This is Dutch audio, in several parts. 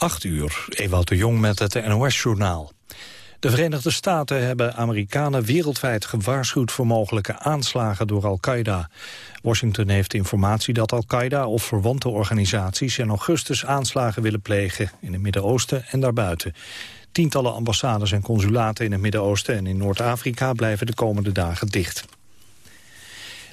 8 uur, Ewout de Jong met het NOS-journaal. De Verenigde Staten hebben Amerikanen wereldwijd gewaarschuwd voor mogelijke aanslagen door Al-Qaeda. Washington heeft informatie dat Al-Qaeda of verwante organisaties in augustus aanslagen willen plegen in het Midden-Oosten en daarbuiten. Tientallen ambassades en consulaten in het Midden-Oosten en in Noord-Afrika blijven de komende dagen dicht.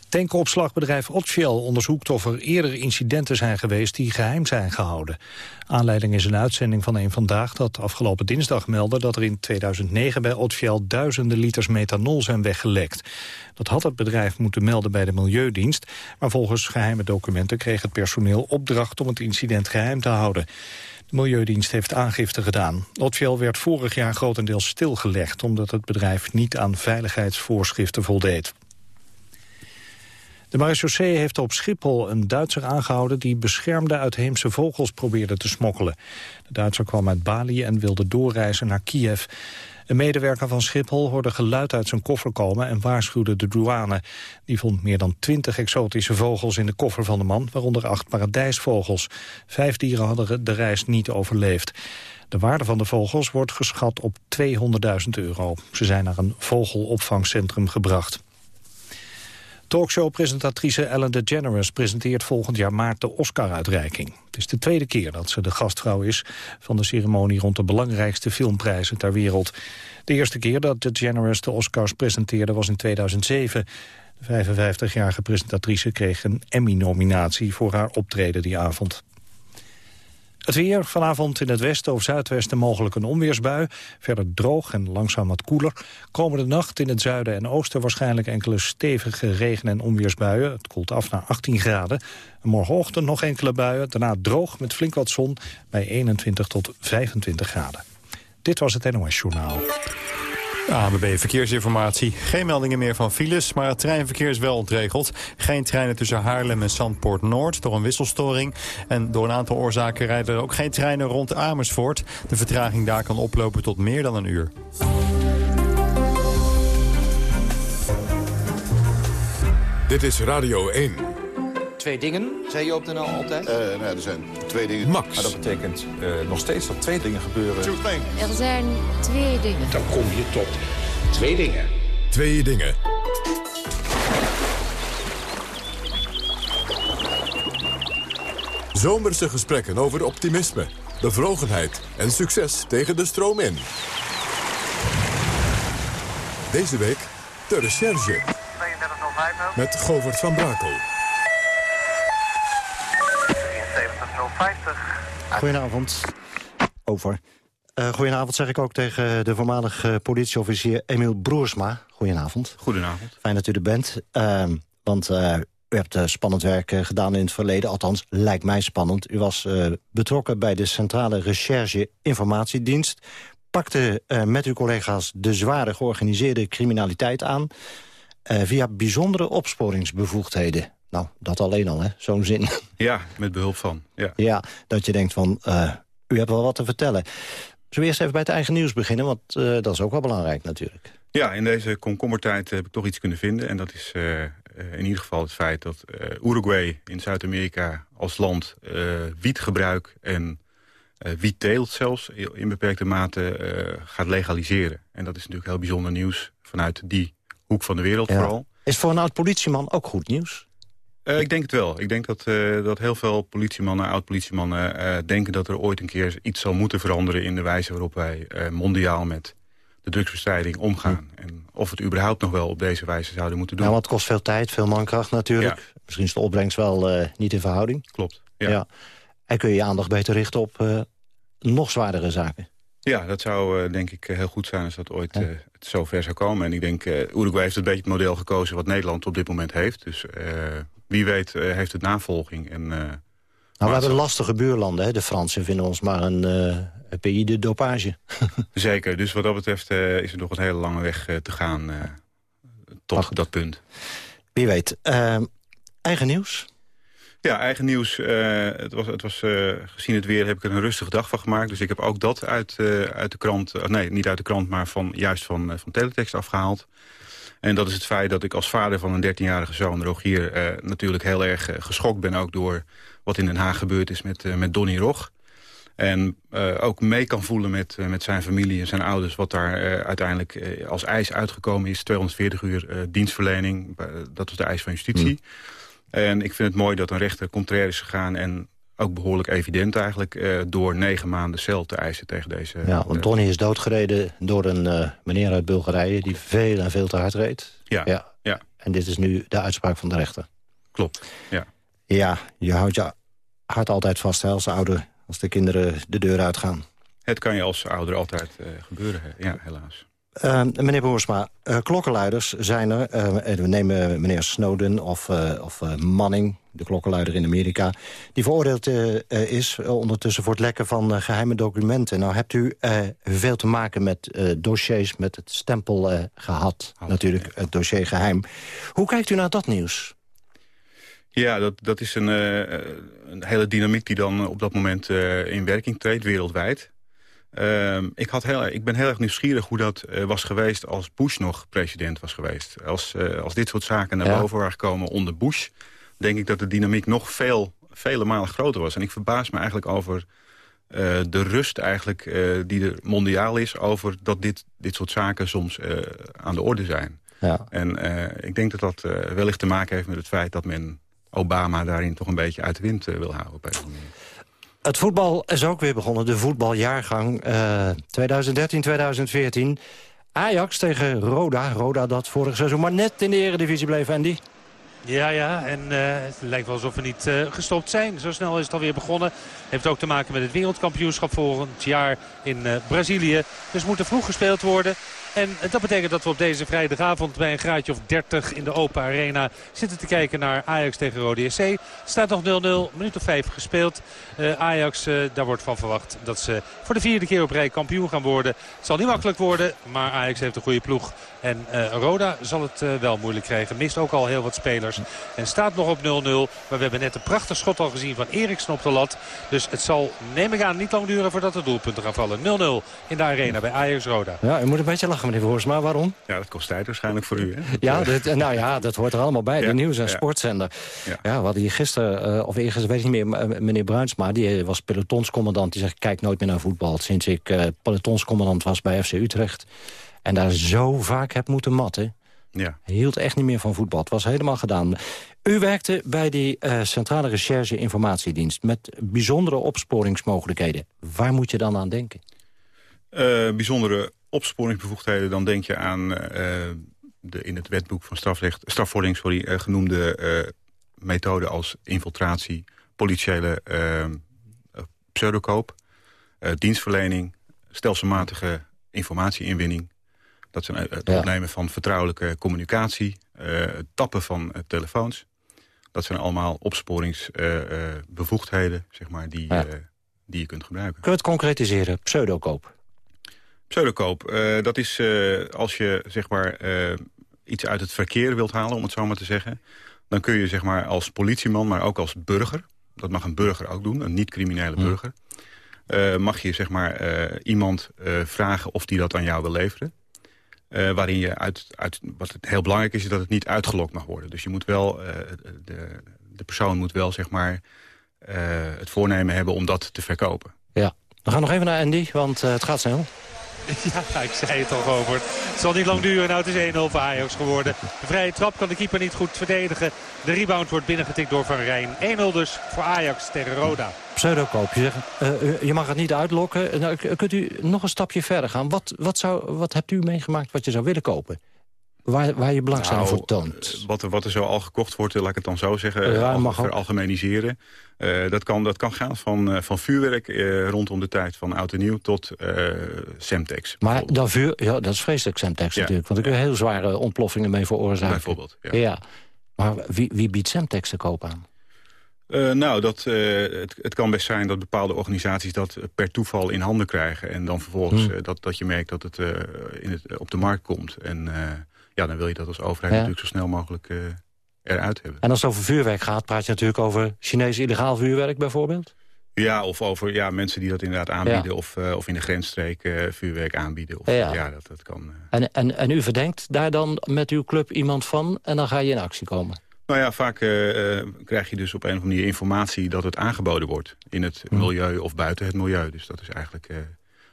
Tankopslagbedrijf Otshell onderzoekt of er eerder incidenten zijn geweest die geheim zijn gehouden. Aanleiding is een uitzending van een vandaag dat afgelopen dinsdag meldde dat er in 2009 bij Otshell duizenden liters methanol zijn weggelekt. Dat had het bedrijf moeten melden bij de Milieudienst, maar volgens geheime documenten kreeg het personeel opdracht om het incident geheim te houden. De Milieudienst heeft aangifte gedaan. Otshell werd vorig jaar grotendeels stilgelegd... omdat het bedrijf niet aan veiligheidsvoorschriften voldeed. De marechaussee heeft op Schiphol een Duitser aangehouden... die beschermde uitheemse vogels probeerde te smokkelen. De Duitser kwam uit Bali en wilde doorreizen naar Kiev. Een medewerker van Schiphol hoorde geluid uit zijn koffer komen... en waarschuwde de douane. Die vond meer dan twintig exotische vogels in de koffer van de man... waaronder acht paradijsvogels. Vijf dieren hadden de reis niet overleefd. De waarde van de vogels wordt geschat op 200.000 euro. Ze zijn naar een vogelopvangcentrum gebracht. Talkshow-presentatrice Ellen DeGeneres presenteert volgend jaar maart de Oscar-uitreiking. Het is de tweede keer dat ze de gastvrouw is van de ceremonie rond de belangrijkste filmprijzen ter wereld. De eerste keer dat DeGeneres de Oscars presenteerde was in 2007. De 55-jarige presentatrice kreeg een Emmy-nominatie voor haar optreden die avond. Het weer, vanavond in het westen of zuidwesten mogelijk een onweersbui. Verder droog en langzaam wat koeler. Komende nacht in het zuiden en oosten waarschijnlijk enkele stevige regen- en onweersbuien. Het koelt af naar 18 graden. morgenochtend nog enkele buien, daarna droog met flink wat zon bij 21 tot 25 graden. Dit was het NOS Journaal. ABB Verkeersinformatie. Geen meldingen meer van files, maar het treinverkeer is wel ontregeld. Geen treinen tussen Haarlem en Zandpoort Noord door een wisselstoring. En door een aantal oorzaken rijden er ook geen treinen rond Amersfoort. De vertraging daar kan oplopen tot meer dan een uur. Dit is Radio 1 twee dingen, zei je op de NL altijd? Uh, nee, er zijn twee dingen. Max. Maar dat betekent uh, nog steeds dat twee dingen gebeuren. Er zijn twee dingen. Dan kom je tot twee dingen. Twee dingen. Zomerse gesprekken over optimisme, bevlogenheid en succes tegen de stroom in. Deze week de recherche. Met Govert van Brakel. Goedenavond. Over. Uh, goedenavond zeg ik ook tegen de voormalige politieofficier Emiel Broersma. Goedenavond. Goedenavond. Fijn dat u er bent. Uh, want uh, u hebt spannend werk gedaan in het verleden. Althans, lijkt mij spannend. U was betrokken bij de Centrale Recherche Informatiedienst. Pakte met uw collega's de zware georganiseerde criminaliteit aan... via bijzondere opsporingsbevoegdheden. Nou, dat alleen al, hè? Zo'n zin. Ja, met behulp van. Ja, ja dat je denkt van, uh, u hebt wel wat te vertellen. Zullen we eerst even bij het eigen nieuws beginnen? Want uh, dat is ook wel belangrijk natuurlijk. Ja, in deze komkommertijd heb ik toch iets kunnen vinden. En dat is uh, in ieder geval het feit dat Uruguay in Zuid-Amerika als land wietgebruik en wietteelt zelfs in beperkte mate gaat legaliseren. En dat is natuurlijk heel bijzonder nieuws vanuit die hoek van de wereld ja. vooral. Is voor een oud-politieman ook goed nieuws? Uh, ik denk het wel. Ik denk dat, uh, dat heel veel politiemannen, oud-politiemannen... Uh, denken dat er ooit een keer iets zal moeten veranderen... in de wijze waarop wij mondiaal met de drugsbestrijding omgaan. En of het überhaupt nog wel op deze wijze zouden moeten doen. Ja, want het kost veel tijd, veel mankracht natuurlijk. Ja. Misschien is de opbrengst wel niet in verhouding. Klopt, ja. ja. En kun je je aandacht beter richten op nog zwaardere zaken. Ja, dat zou denk ik heel goed zijn als dat ooit ja. het zover zou komen. En ik denk, Uruguay heeft een beetje het model gekozen... wat Nederland op dit moment heeft. Dus wie weet uh, heeft het navolging. En, uh, nou, we hebben lastige buurlanden. Hè? De Fransen vinden ons maar een uh, PI de dopage. Zeker, dus wat dat betreft is er nog een hele lange weg te gaan tot dat punt. Wie weet. eigen nieuws? Ja, eigen nieuws. het was, het was gezien het weer heb ik er een rustige dag van gemaakt. Dus ik heb ook dat uit, uit de krant... nee, niet uit de krant, maar van, juist van, van teletext afgehaald. En dat is het feit dat ik als vader van een 13-jarige zoon, Rogier... Uh, natuurlijk heel erg uh, geschokt ben ook door wat in Den Haag gebeurd is met, uh, met Donny Rog. En ook mee kan voelen met, met zijn familie en zijn ouders... wat daar uiteindelijk als eis uitgekomen is. 240 uur dienstverlening, dat was de eis van justitie. Mm. En ik vind het mooi dat een rechter contrair is gegaan... en ook behoorlijk evident eigenlijk... Uh, door negen maanden cel te eisen tegen deze... Ja, want Donny is doodgereden door een uh, meneer uit Bulgarije... die veel en veel te hard reed. Ja, ja. ja. En dit is nu de uitspraak van de rechter. Klopt, ja. Ja, je houdt je hart altijd vast hè, als ouder... als de kinderen de deur uitgaan. Het kan je als ouder altijd uh, gebeuren, ja, helaas. Uh, meneer Boersma, uh, klokkenluiders zijn er. Uh, we nemen meneer Snowden of, of Manning, de klokkenluider in Amerika... die veroordeeld is ondertussen voor het lekken van geheime documenten. Nou hebt u veel te maken met dossiers met het stempel gehad. natuurlijk, het dossier geheim. Hoe kijkt u naar dat nieuws? Ja, dat, dat is een, een hele dynamiek die dan op dat moment in werking treedt, wereldwijd. Ehm, ik, had heel, ik ben heel erg nieuwsgierig hoe dat uh, was geweest als Bush nog president was geweest. Als, uh, als dit soort zaken naar boven waren gekomen onder Bush... denk ik dat de dynamiek nog veel, vele malen groter was. En ik verbaas me eigenlijk over uh, de rust eigenlijk, die er mondiaal is... over dat dit, dit soort zaken soms aan de orde zijn. Ja. En ik denk dat dat wellicht te maken heeft met het feit... dat men Obama daarin toch een beetje uit de wind wil houden op een manier. Het voetbal is ook weer begonnen, de voetbaljaargang uh, eh, 2013-2014. Ajax tegen Roda. Roda dat vorig seizoen maar net in de eredivisie bleef, Andy. Ja, ja, en uh, het lijkt wel alsof we niet uh, gestopt zijn. Zo snel is het alweer begonnen. Heeft ook te maken met het wereldkampioenschap volgend jaar in Brazilië. Dus moet er vroeg gespeeld worden. En dat betekent dat we op deze vrijdagavond bij een graadje of 30 in de Open Arena zitten te kijken naar Ajax tegen Rode SC. Staat nog 0-0, minuut of 5 gespeeld. Uh, Ajax, uh, daar wordt van verwacht dat ze voor de vierde keer op rij kampioen gaan worden. Het zal niet makkelijk worden, maar Ajax heeft een goede ploeg. En uh, Roda zal het wel moeilijk krijgen. Mist ook al heel wat spelers. En staat nog op 0-0. Maar we hebben net een prachtig schot al gezien van Eriksen op de lat. Dus het zal, neem ik aan, niet lang duren voordat de doelpunten gaan vallen. 0-0 in de arena bij Ajax Roda. Ja, u moet een beetje lachen meneer Voorsma. Waarom? Ja, dat kost tijd waarschijnlijk voor u. Hè? Ja, dat, nou ja, dat hoort er allemaal bij. De nieuws- en sportzender. Ja. ja, we hadden hier gisteren, uh, of eergisteren, weet ik niet meer, meneer Bruinsma. Die was pelotonscommandant. Die zegt, kijk nooit meer naar voetbal. Sinds ik uh, pelotonscommandant was bij FC Utrecht. En daar zo vaak heb moeten matten. Ja. Hij hield echt niet meer van voetbal. Het was helemaal gedaan. U werkte bij die uh, Centrale Recherche Informatiedienst... met bijzondere opsporingsmogelijkheden. Waar moet je dan aan denken? Uh, bijzondere opsporingsbevoegdheden... dan denk je aan uh, de in het wetboek van strafrecht, strafvordering sorry, genoemde methoden als infiltratie... politiële pseudokoop, dienstverlening... stelselmatige informatieinwinning... Dat zijn het opnemen van vertrouwelijke communicatie, het tappen van telefoons. Dat zijn allemaal opsporingsbevoegdheden, zeg maar, die, die je kunt gebruiken. Kun je het concretiseren? Pseudokoop? Pseudokoop, dat is als je zeg maar, iets uit het verkeer wilt halen, om het zo maar te zeggen. Dan kun je zeg maar, als politieman, maar ook als burger... dat mag een burger ook doen, een niet-criminele hm. burger... mag je zeg maar, iemand vragen of die dat aan jou wil leveren. Waarin je uit, uit, wat het heel belangrijk is, is dat het niet uitgelokt mag worden. Dus je moet wel, de, de persoon moet wel zeg maar, het voornemen hebben om dat te verkopen. Ja, we gaan nog even naar Andy, want het gaat snel. Ja, ik zei het al over. Het zal niet lang duren. Nou, het is 1-0 voor Ajax geworden. De vrije trap kan de keeper niet goed verdedigen. De rebound wordt binnengetikt door Van Rijn. 1-0 dus voor Ajax tegen Roda. Pseudokoop. Je, uh, je mag het niet uitlokken. Nou, kunt u nog een stapje verder gaan? Wat, wat, zou, wat hebt u meegemaakt wat je zou willen kopen? Waar, waar je belangstelling nou, voor toont? Eh, wat er, wat er zo al gekocht wordt, laat ik het dan zo zeggen, ja, mag veralgemeniseren. Uh, dat, kan, dat kan gaan van, uh, van vuurwerk uh, rondom de tijd van oud en nieuw tot Semtex. Maar dan vuur, ja, dat is vreselijk Semtex ja. natuurlijk. Want er kunnen heel zware ontploffingen mee veroorzaken. Bijvoorbeeld, ja. ja. Maar wie, wie biedt Semtex te koop aan? Uh, nou, dat, uh, het, het, kan best zijn dat bepaalde organisaties dat per toeval in handen krijgen. En dan vervolgens hmm. uh, dat, dat je merkt dat het, in het op de markt komt. En ja, dan wil je dat als overheid ja. natuurlijk zo snel mogelijk eruit hebben. En als het over vuurwerk gaat, praat je natuurlijk over Chinees illegaal vuurwerk bijvoorbeeld? Ja, of over ja, mensen die dat inderdaad aanbieden... Ja. Of, uh, of in de grensstreek uh, vuurwerk aanbieden. Of, ja. ja, dat, dat kan. En, en, en u verdenkt daar dan met uw club iemand van... en dan ga je in actie komen? Nou ja, vaak uh, krijg je dus op een of andere manier informatie dat het aangeboden wordt. In het hm. milieu of buiten het milieu. Dus dat is eigenlijk uh,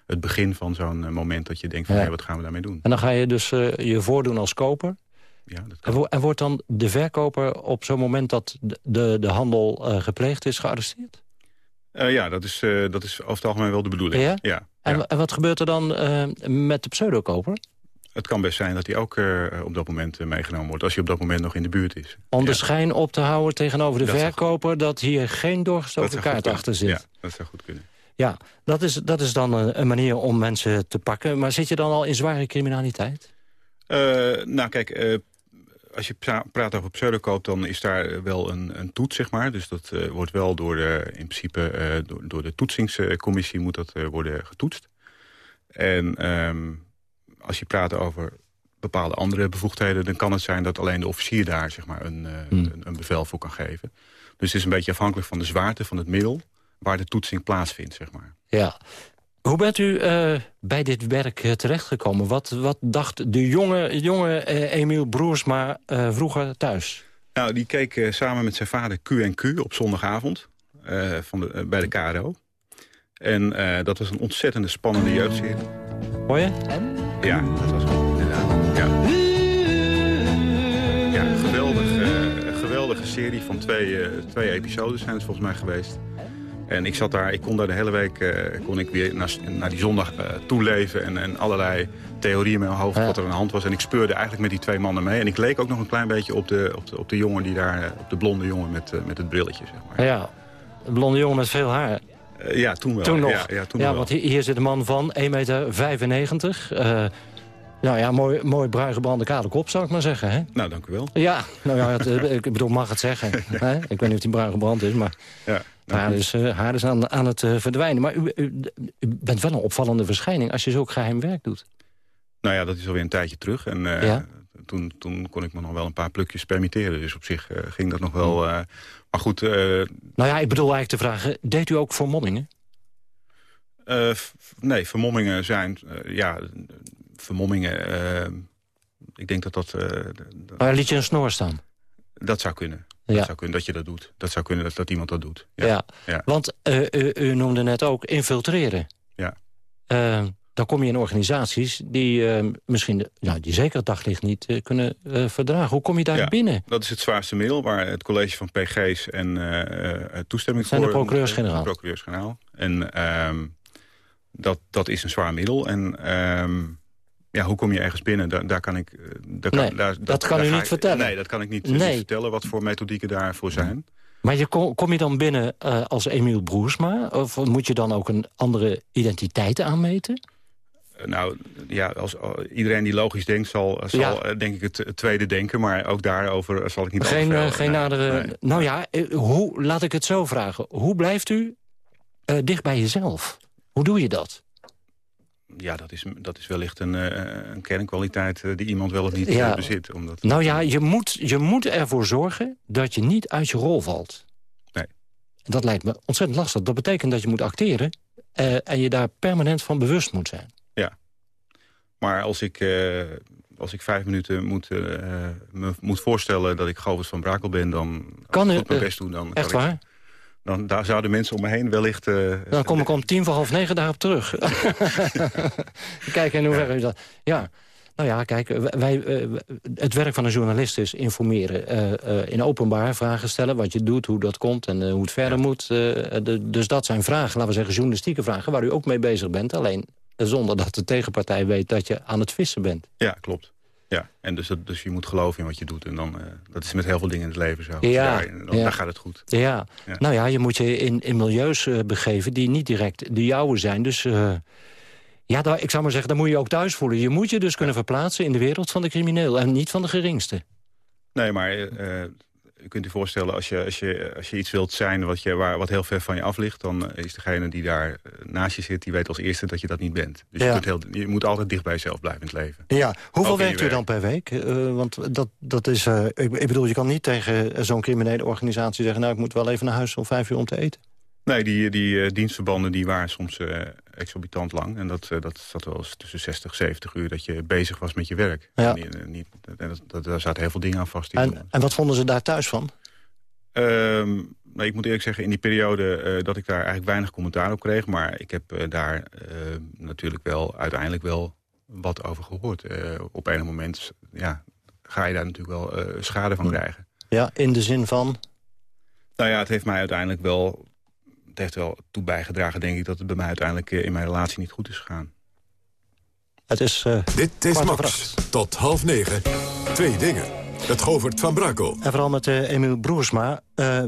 het begin van zo'n moment dat je denkt van... Ja. Hey, wat gaan we daarmee doen? En dan ga je dus je voordoen als koper? Ja, dat kan. En wordt dan de verkoper op zo'n moment dat de, de handel gepleegd is gearresteerd? ja, dat is, dat is over het algemeen wel de bedoeling. Ja? ja. En, en wat gebeurt er dan met de pseudokoper? het kan best zijn dat hij ook uh, op dat moment uh, meegenomen wordt... als hij op dat moment nog in de buurt is. Om de schijn op te houden tegenover de verkoper... dat hier geen doorgestoken kaart achter zit. Ja, dat zou goed kunnen. Ja, dat is, dat is dan een, een, manier om mensen te pakken. Maar zit je dan al in zware criminaliteit? Uh, nou, kijk, als je praat over pseudokoop... dan is daar wel een, een toets, zeg maar. Dus dat wordt wel door de, in principe door, door, de toetsingscommissie moet dat worden getoetst. En... Um, als je praat over bepaalde andere bevoegdheden... dan kan het zijn dat alleen de officier daar zeg maar, een, uh, een, een, bevel voor kan geven. Dus het is een beetje afhankelijk van de zwaarte van het middel... waar de toetsing plaatsvindt. Zeg maar. Ja. Hoe bent u uh, bij dit werk uh, terechtgekomen? Wat, wat dacht de jonge, jonge Emiel Broersma vroeger thuis? Nou, die keek samen met zijn vader Q&Q op zondagavond van de, bij de KRO. En dat was een ontzettende spannende jeugdserie. Hoor je? Ja, dat was goed. Ja. ja, geweldig, geweldige serie van twee, twee episodes zijn het volgens mij geweest. En ik zat daar, ik kon daar de hele week uh, kon ik weer naar, naar die zondag toeleven en, en allerlei theorieën in mijn hoofd wat er aan de hand was. En ik speurde eigenlijk met die twee mannen mee. En ik leek ook nog een klein beetje op de, op de, op de jongen die daar, op de blonde jongen met, met het brilletje, zeg maar. Ja, de blonde jongen met veel haar. Uh, ja, toen wel. Toen nog. Ja, ja, toen ja wel. want hier zit een man van 1,95 meter. Uh, nou ja, mooi, mooi bruin gebrande kale kop, zou ik maar zeggen. Hè? Nou, dank u wel. Ja, nou ja, het, ik bedoel, mag het zeggen. Hè? Ik weet niet of die bruin gebrand is, maar ja, haar, is, uh, haar is aan, aan het uh, verdwijnen. Maar u, u, u, bent wel een opvallende verschijning als je zulk geheim werk doet. Nou ja, dat is alweer een tijdje terug. En uh, ja? toen, toen kon ik me nog wel een paar plukjes permitteren. Dus op zich ging dat nog wel... maar goed... nou ja, ik bedoel eigenlijk te vragen, deed u ook vermommingen? nee, vermommingen zijn... ja, vermommingen... Ik denk dat dat... Maar liet je een snor staan? Dat zou kunnen. Dat ja. zou kunnen dat je dat doet. Dat zou kunnen dat, dat iemand dat doet. Ja, ja. ja. want uh, u, u, noemde net ook infiltreren. Ja. dan kom je in organisaties die misschien de, nou, die zeker het daglicht niet kunnen verdragen. Hoe kom je daar ja, binnen? Dat is het zwaarste middel waar het college van PG's en toestemming Zijn voor... de procureurs-generaal. procureurs-generaal. En ehm, dat, dat is een zwaar middel. En... Ja, hoe kom je ergens binnen? Daar, daar kan ik... Eh, daar kan, nee, daar, dat kan u niet ik, vertellen. Nee, dat kan ik niet, nee. niet, vertellen wat voor methodieken daarvoor zijn. Maar je kom, kom je dan binnen uh, als Emiel Broersma? Of moet je dan ook een andere identiteit aanmeten? Uh, nou, ja, als, iedereen die logisch denkt zal, zal ja. denk ik het, het, tweede denken. Maar ook daarover zal ik niet Geen, geen nee, nadere... Nou ja, hoe, laat ik het zo vragen. Hoe blijft u dicht bij jezelf? Hoe doe je dat? Ja, dat is, dat is wellicht een, uh, een kernkwaliteit uh, die iemand wel of niet ja. uh, bezit. Omdat nou ja, je moet, je moet ervoor zorgen dat je niet uit je rol valt. Nee. Dat lijkt me ontzettend lastig. Dat betekent dat je moet acteren en je daar permanent van bewust moet zijn. Ja. Maar als ik, als ik vijf minuten moet, me moet voorstellen dat ik Govert van Brakel ben... dan kan ik mijn best doen. Dan echt waar? Ik, dan daar zouden mensen om me heen wellicht... Uh, dan kom ik om tien voor half negen daarop terug. kijk, in hoeverre ja. is dat... Ja. Nou ja, kijk, wij, uh, het werk van een journalist is informeren. Uh, in openbaar vragen stellen, wat je doet, hoe dat komt en hoe het verder ja. moet. De, dus dat zijn vragen, laten we zeggen journalistieke vragen... waar u ook mee bezig bent, alleen zonder dat de tegenpartij weet... dat je aan het vissen bent. Ja, klopt. Ja, en dus, dus je moet geloven in wat je doet. En dan, uh, dat is met heel veel dingen in het leven zo. Ja, dus daar, dan, ja. daar gaat het goed. Ja. ja. nou ja, je moet je in, in milieus uh, begeven die niet direct de jouwe zijn. Dus uh, ja, daar, ik zou maar zeggen, daar moet je ook thuis voelen. Je moet je dus kunnen verplaatsen in de wereld van de crimineel. En niet van de geringste. Nee, maar je kunt je voorstellen, als je, als je, als je iets wilt zijn wat, je, waar, wat heel ver van je af ligt... dan is degene die daar naast je zit, die weet als eerste dat je dat niet bent. Dus ja. je, heel, je moet altijd dicht bij jezelf blijven in het leven. Ja, hoeveel werkt u dan per week? Uh, want dat, dat is, uh, ik, ik, bedoel, je kan niet tegen zo'n criminele organisatie zeggen... nou, ik moet wel even naar huis om vijf uur om te eten. Nee, die, die uh, dienstverbanden die waren soms exorbitant lang. En dat, dat zat wel eens tussen 60, 70 uur dat je bezig was met je werk. Ja. En, niet, en dat, daar zaten heel veel dingen aan vast. En, en wat vonden ze daar thuis van? Ehm, nou, ik moet eerlijk zeggen, in die periode dat ik daar eigenlijk weinig commentaar op kreeg. Maar ik heb daar natuurlijk wel uiteindelijk wel wat over gehoord. op een moment ja, ga je daar natuurlijk wel schade van hm. krijgen. Ja, in de zin van? Nou ja, het heeft mij uiteindelijk wel... Het heeft wel toe bijgedragen, denk ik, dat het bij mij uiteindelijk in mijn relatie niet goed is gegaan. Het is uh, Dit is Max. Tot half negen. Twee dingen. Het Govert van Brakel. En vooral met uh, Emiel Broersma. Uh,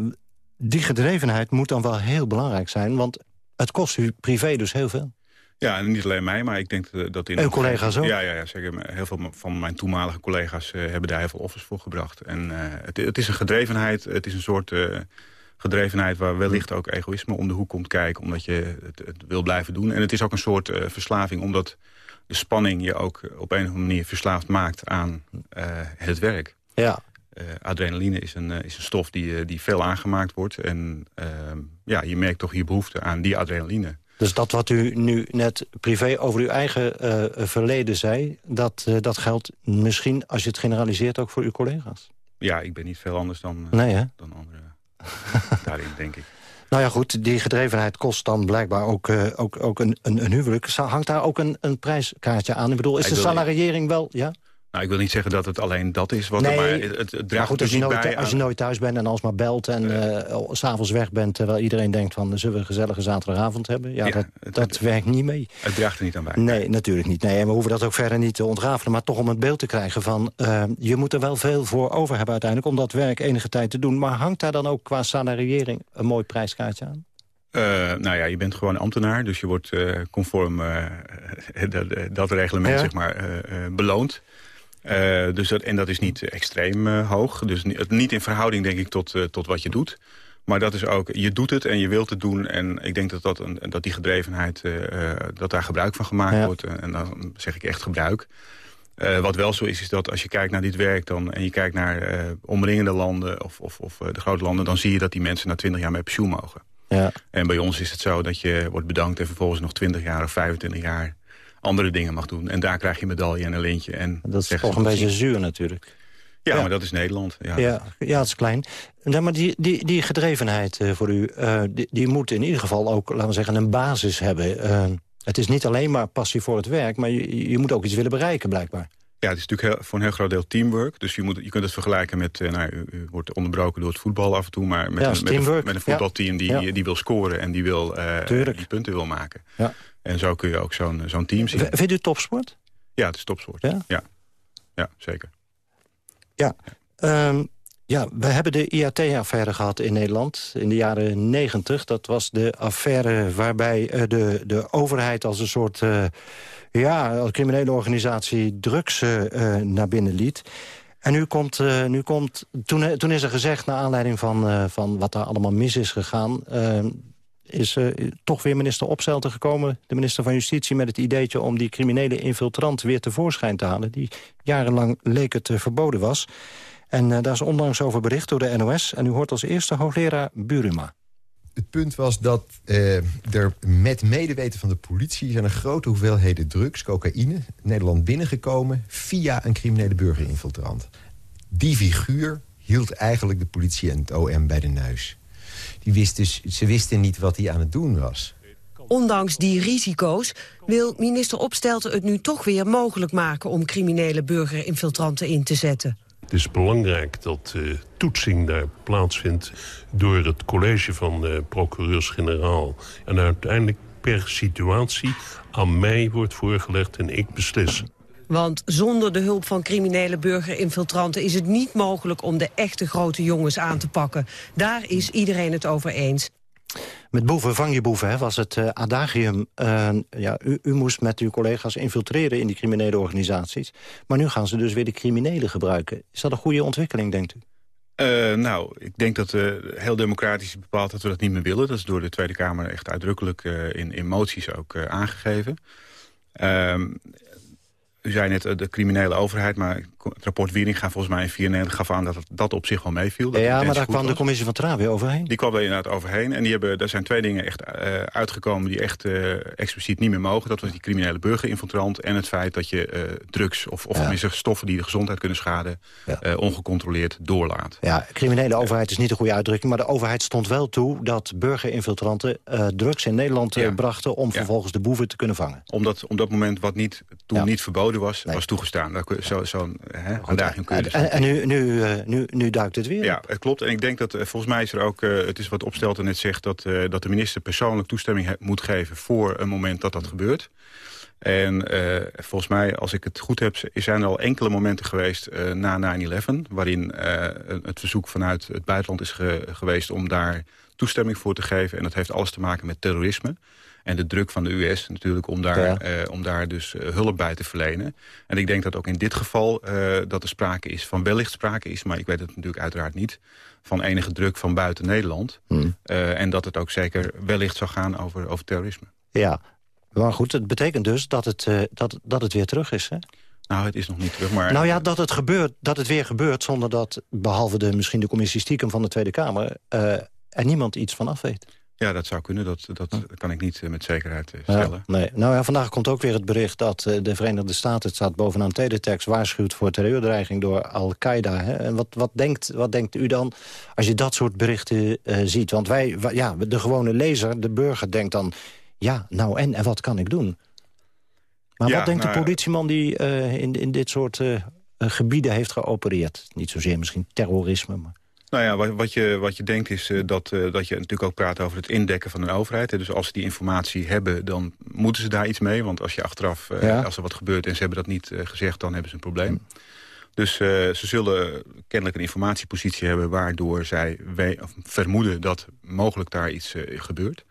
die gedrevenheid moet dan wel heel belangrijk zijn. Want het kost u privé dus heel veel. Ja, en niet alleen mij, maar ik denk dat in... Uw collega's ook? Ja, ja, ja zeker. Heel veel van mijn toenmalige collega's uh, hebben daar heel veel offers voor gebracht. En uh, het, het, is een gedrevenheid, het is een soort uh, gedrevenheid... waar wellicht ook egoïsme om de hoek komt kijken... omdat je het, het wil blijven doen. En het is ook een soort verslaving, omdat de spanning je ook op een of andere manier verslaafd maakt aan het werk. Ja. adrenaline is een, is een stof die, die veel aangemaakt wordt. En ehm, ja, je merkt toch je behoefte aan die adrenaline. Dus dat wat u nu net privé over uw eigen verleden zei... Dat, dat geldt misschien, als je het generaliseert, ook voor uw collega's? Ja, ik ben niet veel anders dan, nee, dan anderen daarin, denk ik. Nou ja, goed, die gedrevenheid kost dan blijkbaar ook, ook, ook een, een, een huwelijk. Hangt daar ook een, een prijskaartje aan? Ik bedoel, is de salariering wel... Ja? Nou, ik wil niet zeggen dat het alleen dat is. Wat nee, er, maar het, het draagt goed, als je, nooit, als je nooit thuis bent en alsmaar belt... en uh, s s'avonds weg bent, terwijl iedereen denkt van... zullen we een gezellige zaterdagavond hebben? Ja, ja dat, het, dat werkt niet mee. Het draagt er niet aan bij. Nee, natuurlijk niet. Nee, en we hoeven dat ook verder niet te ontrafelen. Maar toch om het beeld te krijgen van... Uh, je moet er wel veel voor over hebben uiteindelijk... om dat werk enige tijd te doen. Maar hangt daar dan ook qua salariering een mooi prijskaartje aan? Uh, nou ja, je bent gewoon ambtenaar, dus je wordt uh, conform uh, dat, dat, reglement ja. zeg maar, beloond. Uh, dus dat, en dat is niet extreem uh, hoog. Dus niet, niet, in verhouding, denk ik, tot, uh, tot wat je doet. Maar dat is ook, je doet het en je wilt het doen. En ik denk dat, dat, een, dat die gedrevenheid, dat daar gebruik van gemaakt ja. wordt. En dan zeg ik echt gebruik. wat wel zo is, is dat als je kijkt naar dit werk dan... en je kijkt naar omringende landen of, of, of de grote landen... dan zie je dat die mensen na 20 jaar met pensioen mogen. Ja. En bij ons is het zo dat je wordt bedankt... en vervolgens nog 20 jaar of 25 jaar andere dingen mag doen. En daar krijg je medaille en een lintje. En dat is toch een beetje zuur natuurlijk. Ja, ja, maar dat is Nederland. Ja, ja, ja het is klein. Ja, maar die, die, die gedrevenheid uh, voor u, uh, die, die, moet in ieder geval ook, laten we zeggen, een basis hebben. Uh, het is niet alleen maar passie voor het werk, maar je, je moet ook iets willen bereiken, blijkbaar. Ja, het is natuurlijk heel, voor een heel groot deel teamwork. Dus je, moet, je kunt het vergelijken met... nou, u, wordt onderbroken door het voetbal af en toe... maar met, ja, een, met, een, met een, voetbalteam die, die wil scoren... en die, wil, die punten wil maken. Ja. En zo kun je ook zo'n zo'n team zien. Vindt u topsport? Ja, het is topsport. Ja? Ja, ja zeker. Ja, ja. Um, ja, we hebben de IAT-affaire gehad in Nederland in de jaren negentig. Dat was de affaire waarbij uh, de, de overheid als een soort... Uh, ja, als criminele organisatie drugs uh, naar binnen liet. En nu komt, nu komt toen, toen is er gezegd, naar aanleiding van, van wat daar allemaal mis is gegaan... Is toch weer minister Opstelten gekomen, de minister van Justitie... met het ideetje om die criminele infiltrant weer tevoorschijn te halen... die jarenlang leek het verboden was. En daar is onlangs over bericht door de NOS. En u hoort als eerste hoogleraar Buruma. Het punt was dat er met medeweten van de politie... zijn grote hoeveelheden drugs, cocaïne, Nederland binnengekomen... via een criminele burgerinfiltrant. Die figuur hield eigenlijk de politie en het OM bij de neus. Die wist dus, ze wisten niet wat hij aan het doen was. Ondanks die risico's wil minister Opstelten het nu toch weer mogelijk maken... om criminele burgerinfiltranten in te zetten. Het is belangrijk dat toetsing daar plaatsvindt... door het college van procureurs-generaal. En uiteindelijk per situatie aan mij wordt voorgelegd en ik beslis. Want zonder de hulp van criminele burgerinfiltranten... is het niet mogelijk om de echte grote jongens aan te pakken. Daar is iedereen het over eens. Met boeven vang je boeven, hè, was het uh, adagium. Uh, ja, u, u, moest met uw collega's infiltreren in die criminele organisaties. Maar nu gaan ze dus weer de criminelen gebruiken. Is dat een goede ontwikkeling, denkt u? Uh, nou, ik denk dat uh, heel democratisch bepaald dat we dat niet meer willen. Dat is door de Tweede Kamer echt uitdrukkelijk in, in moties ook aangegeven. Ehm, u zei net de criminele overheid, maar het rapport Wieringa volgens mij in 94 gaf aan dat het, dat op zich wel meeviel. dat ja, maar daar kwam de commissie van Traan weer overheen. Die kwam er inderdaad overheen. En die hebben, er zijn twee dingen echt eh, uitgekomen die echt eh, expliciet niet meer mogen. Dat was die criminele burgerinfiltrant en het feit dat je eh, drugs of, of tenminste stoffen die de gezondheid kunnen schaden... ongecontroleerd doorlaat. Ja, criminele overheid is niet een goede uitdrukking... maar de overheid stond wel toe dat burgerinfiltranten drugs in Nederland brachten... om vervolgens de boeven te kunnen vangen. Omdat op dat moment wat niet, toen niet verboden was, was toegestaan. Dat Zo, zo'n hè, En, en nu, nu, eh, nu, nu duikt het weer Ja, het klopt. En ik denk dat, eh, volgens mij is er ook, eh, het is wat Opstelten net zegt... Dat, dat de minister persoonlijk toestemming moet geven voor een moment dat dat gebeurt. En volgens mij, als ik het goed heb, zijn er al enkele momenten geweest na 9-11... waarin het verzoek vanuit het buitenland is ge- geweest om daar toestemming voor te geven. En dat heeft alles te maken met terrorisme. En de druk van de US natuurlijk om daar, Ja. eh, om daar dus eh, hulp bij te verlenen. En ik denk dat ook in dit geval eh, dat er sprake is van wellicht sprake is... maar ik weet het natuurlijk uiteraard niet... van enige druk van buiten Nederland. Hmm. En dat het ook zeker wellicht zou gaan over, over terrorisme. Ja, maar goed, het betekent dus dat het, dat, dat het weer terug is, hè? Nou, het is nog niet terug, maar... Nou ja, dat het, gebeurt, dat het weer gebeurt zonder dat, behalve de, misschien de commissie stiekem van de Tweede Kamer... eh, er niemand iets van af weet. Ja, dat zou kunnen. Dat, dat kan ik niet eh, met zekerheid eh, Ja, stellen. nee. Nou ja, vandaag komt ook weer het bericht dat eh, de Verenigde Staten... het staat bovenaan teletext, waarschuwt voor terreurdreiging door Al-Qaeda. En wat, wat, denkt, wat denkt u dan als je dat soort berichten ziet? Want wij, ja, de gewone lezer, de burger, denkt dan... ja, nou en, en wat kan ik doen? Maar Ja, wat denkt nou de ja. politieman die in, in dit soort gebieden heeft geopereerd? Niet zozeer misschien terrorisme, maar... Nou ja, wat, wat, je, wat je denkt is eh, dat, eh, dat je natuurlijk ook praat over het indekken van een overheid. hè. Dus als ze die informatie hebben, dan moeten ze daar iets mee. Want als je achteraf, eh, Ja. als er wat gebeurt en ze hebben dat niet eh, gezegd, dan hebben ze een probleem. Dus eh, ze zullen kennelijk een informatiepositie hebben... waardoor zij vermoeden dat mogelijk daar iets gebeurt.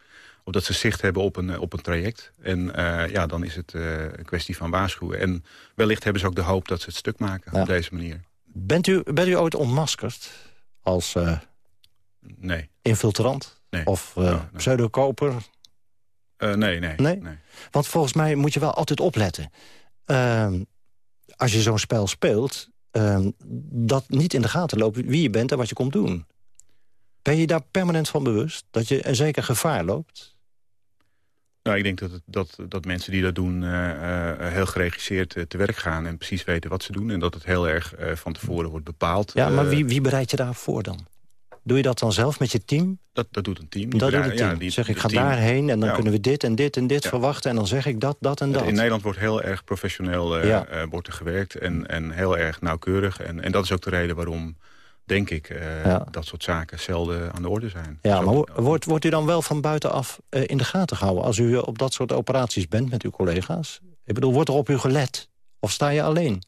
Of dat ze zicht hebben op een, op een traject. En eh, ja, dan is het eh, een kwestie van waarschuwen. En wellicht hebben ze ook de hoop dat ze het stuk maken Ja. op deze manier. Bent u, bent u ooit ontmaskerd als eh, Nee. infiltrant? Nee. Of eh pseudokoper? Eh, nee, nee, Nee? Want volgens mij moet je wel altijd opletten. Ehm, als je zo'n spel speelt... ehm, dat niet in de gaten loopt wie je bent en wat je komt doen. Ben je daar permanent van bewust? Dat je een zeker gevaar loopt? Nou, ik denk dat, dat, dat mensen die dat doen eh, eh, heel geregisseerd eh, te werk gaan... en precies weten wat ze doen. En dat het heel erg van tevoren wordt bepaald. Ja, maar wie, wie bereidt je daarvoor dan? Doe je dat dan zelf met je team? Dat, dat doet een team. Dat doet het team. ja, die- zeg, ik ga team- daarheen en dan Ja. kunnen we dit en dit en dit verwachten... en dan zeg ik dat, dat en dat. In Nederland wordt heel erg professioneel wordt er gewerkt en, en heel erg nauwkeurig. En, en dat is ook de reden waarom, denk ik, eh, Ja. dat soort zaken zelden aan de orde zijn. Ja, Zo- maar wo- wordt, wordt u dan wel van buitenaf eh, in de gaten gehouden... als u op dat soort operaties bent met uw collega's? Ik bedoel, wordt er op u gelet? Of sta je alleen?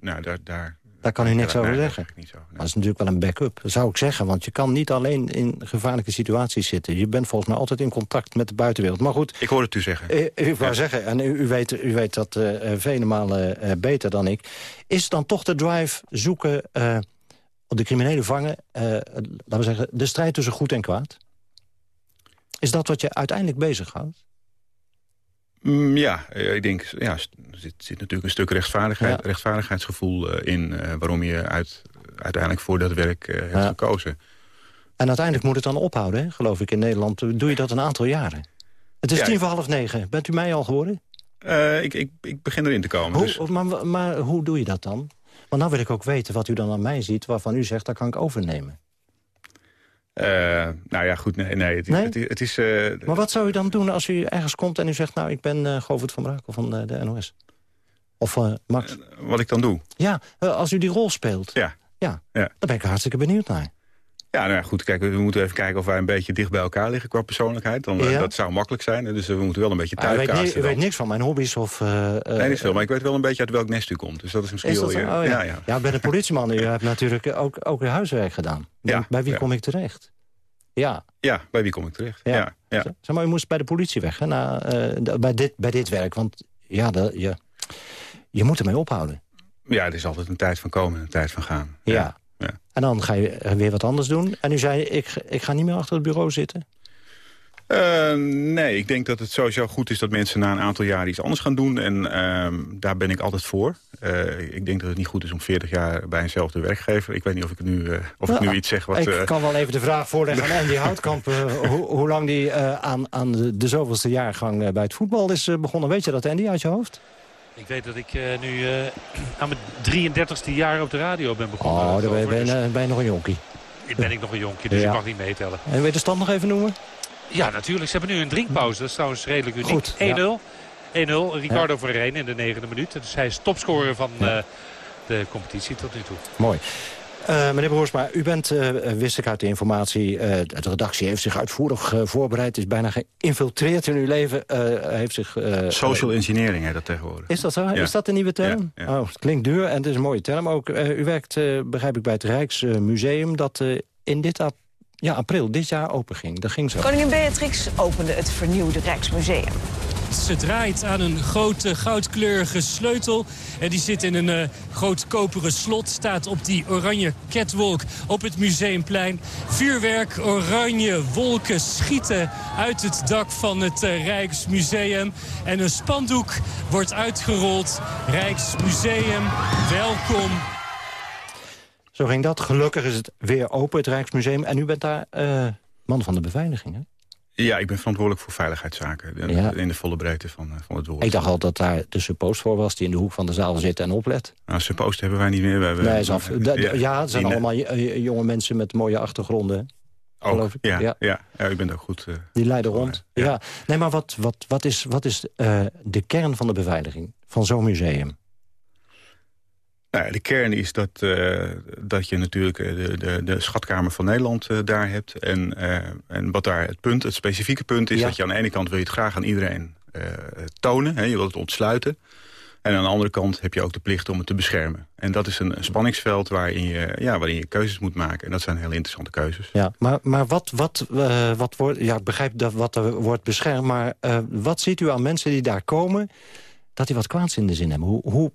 Nou, daar, daar, Daar kan u niks over zeggen. zeg ik niet zo. Dat is natuurlijk wel een backup, zou ik zeggen. Want je kan niet alleen in gevaarlijke situaties zitten. Je bent volgens mij altijd in contact met de buitenwereld. Maar goed... Ik hoor het u zeggen. Eh, Ik wou zeggen, en u, u, weet, u weet dat vele malen beter dan ik. Is dan toch de drive zoeken, eh, de criminelen vangen... eh, laten we zeggen, de strijd tussen goed en kwaad? Is dat wat je uiteindelijk bezighoudt? Mm, ja, eh, ik denk, ja, er zit, zit natuurlijk een stuk rechtvaardigheid, Ja. rechtvaardigheidsgevoel eh, in... waarom je uit, uiteindelijk voor dat werk hebt Ja. gekozen. En uiteindelijk moet het dan ophouden, hè? geloof ik, in Nederland. Doe je dat een aantal jaren? Het is Ja, tien voor half negen. Bent u mij al geworden? Ik, ik, ik begin erin te komen. Hoe, dus, maar, maar hoe doe je dat dan? Want nou wil ik ook weten wat u dan aan mij ziet... waarvan u zegt, dat kan ik overnemen. eh, nou ja, goed, nee. nee, het, Nee? Het, het is... eh, Maar wat zou u dan doen als u ergens komt en u zegt... nou, ik ben eh Govert van Brakel van eh, de NOS? Of Max? wat ik dan doe? Ja, als u die rol speelt. Ja. Ja, Ja. daar ben ik hartstikke benieuwd naar. Ja, nou ja, goed, kijk, we moeten even kijken of wij een beetje dicht bij elkaar liggen qua persoonlijkheid. Dan, eh, Ja. Dat zou makkelijk zijn, dus eh, we moeten wel een beetje weet, ni- u dan. weet niks van mijn hobby's of... eh, Nee, niet veel, maar ik weet wel een beetje uit welk nest u komt. Dus dat is misschien Is wel... zo? Oh, ja. ja, ja. ja, bij de politieman. U hebt natuurlijk ook, ook uw huiswerk gedaan. Ja, bij wie kom ik terecht? Ja. Ja, bij wie kom ik terecht? Ja. Ja. Zeg maar, u moest bij de politie weg, hè, na, bij, dit, bij dit werk. Want ja, de, je, je moet ermee ophouden. Ja, het is altijd een tijd van komen en een tijd van gaan. Ja. En dan ga je eh, weer wat anders doen. En u zei, ik, ik ga niet meer achter het bureau zitten. Uh, nee, ik denk dat het sowieso goed is dat mensen na een aantal jaar iets anders gaan doen. En uh, daar ben ik altijd voor. Uh, ik denk dat het niet goed is om 40 jaar bij eenzelfde werkgever. Ik weet niet of ik nu, of ik nu iets zeg wat... Ik kan wel even de vraag voorleggen aan Andy Houtkamp... hoe, hoe lang die aan, aan de, de zoveelste jaargang bij het voetbal is begonnen. Weet je dat, Andy, uit je hoofd? Ik weet dat ik uh, nu uh, aan mijn 33ste jaar op de radio ben begonnen. Oh, dan ben je, ben, dus... ben je nog een jonkie. Ben ik nog een jonkie, dus ja. ik mag niet meetellen. En wil je de stand nog even noemen? Ja, natuurlijk. Ze hebben nu een drinkpauze. Dat is trouwens redelijk uniek. 1-0. Ja. 1-0. Ricardo ja. In de negende minuut. Dus hij is topscorer van ja. uh, de competitie tot nu toe. Mooi. Uh, meneer Broersma, u bent, uh, wist ik uit de informatie... Uh, de redactie heeft zich uitvoerig voorbereid. is bijna geïnfiltreerd in uw leven. heeft zich, Social engineering heet dat tegenwoordig. Is dat zo? Ja. Is dat een nieuwe term? Ja, oh, het klinkt duur en het is een mooie term ook. u werkt, begrijp ik, bij het Rijksmuseum... dat in dit ja, april dit jaar open ging. Dat ging zo. Koningin Beatrix opende het vernieuwde Rijksmuseum. Ze draait aan een grote goudkleurige sleutel. En die zit in een uh, groot koperen slot. Staat op die oranje catwalk op het Museumplein. Vuurwerk, oranje wolken schieten uit het dak van het uh, Rijksmuseum. En een spandoek wordt uitgerold. Rijksmuseum, welkom zo ging dat. Gelukkig is het weer open, het Rijksmuseum. En u bent daar uh, man van de beveiliging, hè? Ja, ik ben verantwoordelijk voor veiligheidszaken. In, ja. in de volle breedte van, van het woord. Ik dacht al dat daar de suppost voor was... die in de hoek van de zaal zit en oplet. Nou, suppost hebben wij niet meer. We hebben, nee, is af, ja, ja, het zijn allemaal jonge mensen met mooie achtergronden. Ook, ik. Ja, ja. Ja. ja, u bent ook goed. Uh, die leiden rond. Ja. ja. Nee, maar wat, wat, wat is, wat is uh, de kern van de beveiliging van zo'n museum? Nou, de kern is dat, uh, dat je natuurlijk de, de, de schatkamer van Nederland uh, daar hebt. En, uh, en wat daar het punt, het specifieke punt is... Ja. dat je aan de ene kant wil je het graag aan iedereen tonen. Hè, je wilt het ontsluiten. En aan de andere kant heb je ook de plicht om het te beschermen. En dat is een, een spanningsveld waarin je, ja, waarin je keuzes moet maken. En dat zijn heel interessante keuzes. Ja, maar, maar wat, wat, wat wordt... Ja, ik begrijp dat wat er wordt beschermd. Maar wat ziet u aan mensen die daar komen... dat die wat kwaads in de zin hebben? Hoe, hoe